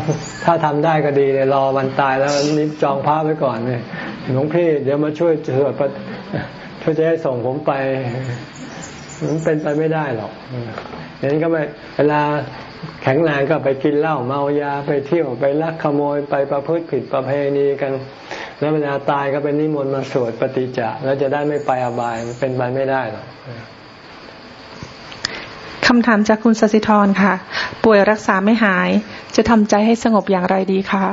ถ้าทำได้ก็ดีเลยรอวันตายแล้วนิจองพระไว้ก่อนเลยหลวงพี่เดี๋ยวมาช่วยสวดช่วยจะให้ส่งผมไปมันเป็นไปไม่ได้หรอกอย่างนี้ก็ไม่เวลา แข็งแรงก็ไปกินเหล้าเมายาไปเที่ยวไปลักขโมยไปประพฤติผิดประเพณีกัน แล้วเวลาตายก็เป็นนิมนต์มาสวดปฏิจจะแล้วจะได้ไม่ไปอบายเป็นไปไม่ได้หรอกคำถามจากคุณสสิธรค่ะ ป่วยรักษาไม่หาย จะทำใจให้สงบอย่างไรดีคะ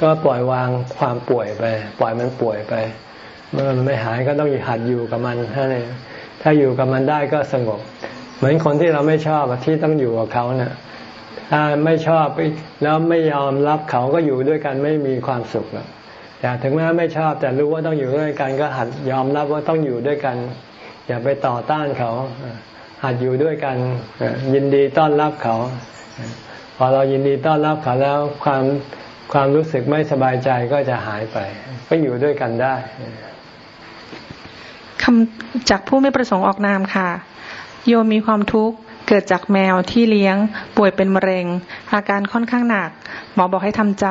ก็ปล่อยวางความป่วยไป ปล่อยมันป่วยไป เมื่อมันไม่หายก็ต้องหัดอยู่กับมันท่านเองถ้าอยู่กับมันได้ก็สงบ เหมือนคนที่เราไม่ชอบที่ต้องอยู่กับเขาเนะ่ย ถ้าไม่ชอบแล้วไม่ยอมรับเขาก็อยู่ด้วยกันไม่มีความสุขหรอกแต่ถึงแม้ไม่ชอบแต่รู้ว่าต้องอยู่ด้วยกันก็หัดยอมรับว่าต้องอยู่ด้วยกัน อย่าไปต่อต้านเขา หัดอยู่ด้วยกัน ยินดีต้อนรับเขา พอเรายินดีต้อนรับเขาแล้วความความรู้สึกไม่สบายใจก็จะหายไป ก็อยู่ด้วยกันได้คำจากผู้ไม่ประสงค์ออกนามค่ะ โยมมีความทุกข์ เกิดจากแมวที่เลี้ยงป่วยเป็นมะเร็ง อาการค่อนข้างหนัก หมอบอกให้ทำใจ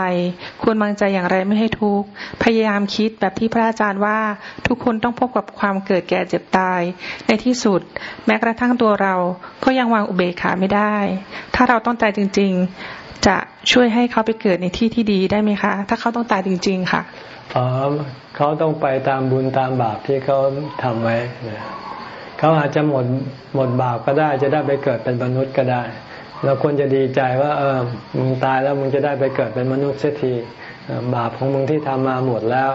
ควรวางใจอย่างไรไม่ให้ทุกข์พยายามคิดแบบที่พระอาจารย์ว่าทุกคนต้องพบกับความเกิดแก่เจ็บตาย ในที่สุด แม้กระทั่งตัวเราก็ยังวางอุเบกขาไม่ได้ ถ้าเราต้องตายจริง ๆ จะช่วยให้เขาไปเกิดในที่ที่ดีได้ไหมคะ ถ้าเขาต้องตายจริง ๆ ค่ะอ๋อเขาต้องไปตามบุญตามบาปที่เขาทำไว้ เขาอาจจะหมดหมดบาปก็ได้จะได้ไปเกิดเป็นมนุษย์ก็ได้ เราควรจะดีใจว่า เออมึงตายแล้วมึงจะได้ไปเกิดเป็นมนุษย์เสียทีบาปของมึงที่ทำมาหมดแล้ว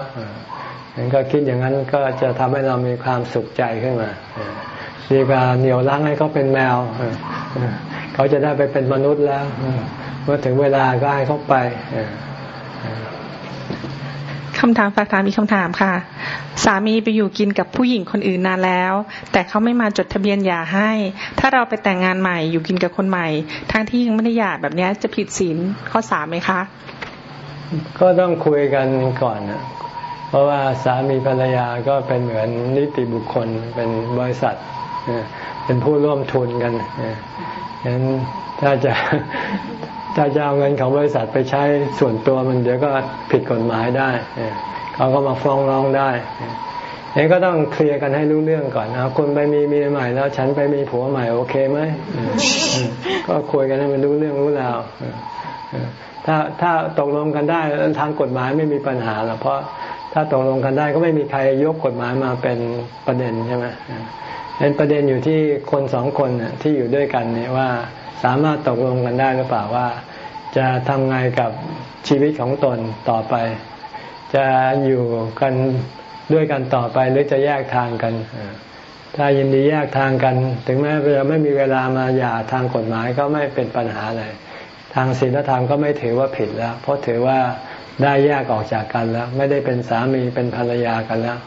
งั้นก็คิดอย่างนั้นก็จะทำให้เรามีความสุขใจขึ้นมาดีกว่าเหนียวรั้งให้เขาเป็นแมวเขาจะได้ไปเป็นมนุษย์แล้วเมื่อถึงเวลาก็ให้เขาไป คำถามฝากถามอีคำถามค่ะ สามีไปอยู่กินกับผู้หญิงคนอื่นนานแล้ว แต่เขาไม่มาจดทะเบียนหย่าให้ ถ้าเราไปแต่งงานใหม่อยู่กินกับคนใหม่ ทั้งที่ยังไม่ได้หย่าแบบนี้จะผิดศีลข้อสามไหมคะ ก็ต้องคุยกันก่อนนะเพราะว่าสามีภรรยาก็เป็นเหมือนนิติบุคคลเป็นบริษัทเป็นผู้ร่วมทุนกันฉะนั้นถ้าจะ ถ้าจะเอาเงินของบริษัทไปใช้ส่วนตัวมันเดี๋ยวก็ผิดกฎหมายได้ เขาก็มาฟ้องร้องได้ยังก็ต้องเคลียร์กันให้รู้เรื่องก่อนนะคุณไปมีเมียใหม่แล้ว ฉันไปมีผัวใหม่โอเคไหมก็คุยกันให้มันรู้เรื่องรู้ราวถ้าถ้าตกลงกันได้ทางกฎหมายไม่มีปัญหาหรอกเพราะถ้าตกลงกันได้ก็ไม่มีใครยกกฎหมายมาเป็นประเด็นใช่ไหมเป็นประเด็นอยู่ที่คนสองคนที่อยู่ด้วยกันเนี่ยว่า สามารถตกลงกันได้หรือเปล่าว่า จะทำไงกับชีวิตของตนต่อไป จะอยู่กันด้วยกันต่อไปหรือจะแยกทางกัน ถ้ายินดีแยกทางกัน ถึงแม้จะไม่มีเวลามาหย่าทางกฎหมายก็ไม่เป็นปัญหาเลยทางศีลธรรมก็ไม่ถือว่าผิดแล้ว เพราะถือว่าได้แยกออกจากกันแล้ว ไม่ได้เป็นสามีเป็นภรรยากันแล้ว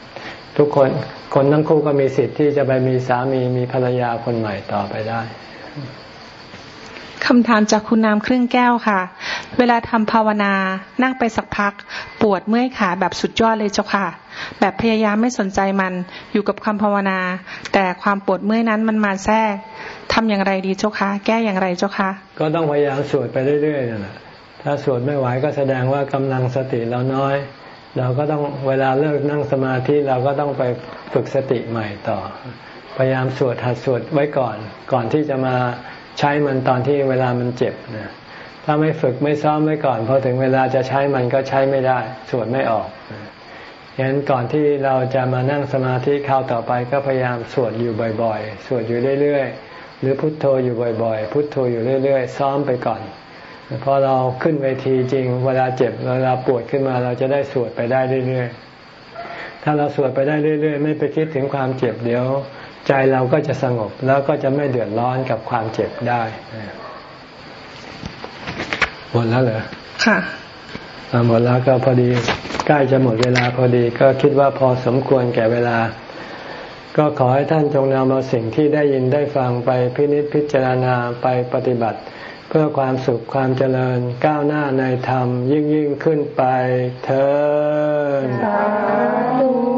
ทุกคนคนทั้งคู่ก็มีสิทธิ์ที่จะไปมีสามีมีภรรยาคนใหม่ต่อไปได้ คำถามจากคุณน้ำครึ่งแก้วค่ะ เวลาทำภาวนา นั่งไปสักพัก ปวดเมื่อยขาแบบสุดยอดเลยเจ้าค่ะ แบบพยายามไม่สนใจมันอยู่กับคำภาวนา แต่ความปวดเมื่อยนั้นมันมาแทรกทำอย่างไรดีเจ้าคะแก้อย่างไรเจ้าคะก็ต้องพยายามสวดไปเรื่อยๆนั่นแหละถ้าสวดไม่ไหวก็แสดงว่ากำลังสติเราน้อย เราก็ต้องเวลาเลิกนั่งสมาธิเราก็ต้องไปฝึกสติใหม่ต่อ พยายามสวดหัดสวดไว้ก่อน ก่อนที่จะมา ใช้มันตอนที่เวลามันเจ็บนะถ้าไม่ฝึกไม่ซ้อมไว้ก่อนพอถึงเวลาจะใช้มันก็ใช้ไม่ได้สวดไม่ออกฉะนั้นก่อนที่เราจะมานั่งสมาธิเข้าต่อไปก็พยายามสวดอยู่บ่อยๆ สวดอยู่เรื่อยๆ หรือพุทโธอยู่บ่อย ๆ พุทโธอยู่เรื่อย ๆ ซ้อมไปก่อน พอเราขึ้นเวทีจริง เวลาเจ็บเวลาปวดขึ้นมาเราจะได้สวดไปได้เรื่อยๆ ถ้าเราสวดไปได้เรื่อย ๆ ไม่ไปคิดถึงความเจ็บเดี๋ยว ใจเราก็จะสงบแล้วก็จะไม่เดือดร้อนกับความเจ็บได้หมดแล้วเหรอค่ะหมดแล้วก็พอดีใกล้จะหมดเวลาพอดีก็คิดว่าพอสมควรแก่เวลา ก็ขอให้ท่านจงนำเอาสิ่งที่ได้ยินได้ฟังไปพินิจพิจารณาไปปฏิบัติ เพื่อความสุขความเจริญก้าวหน้าในธรรมยิ่งยิ่งขึ้นไปเธอ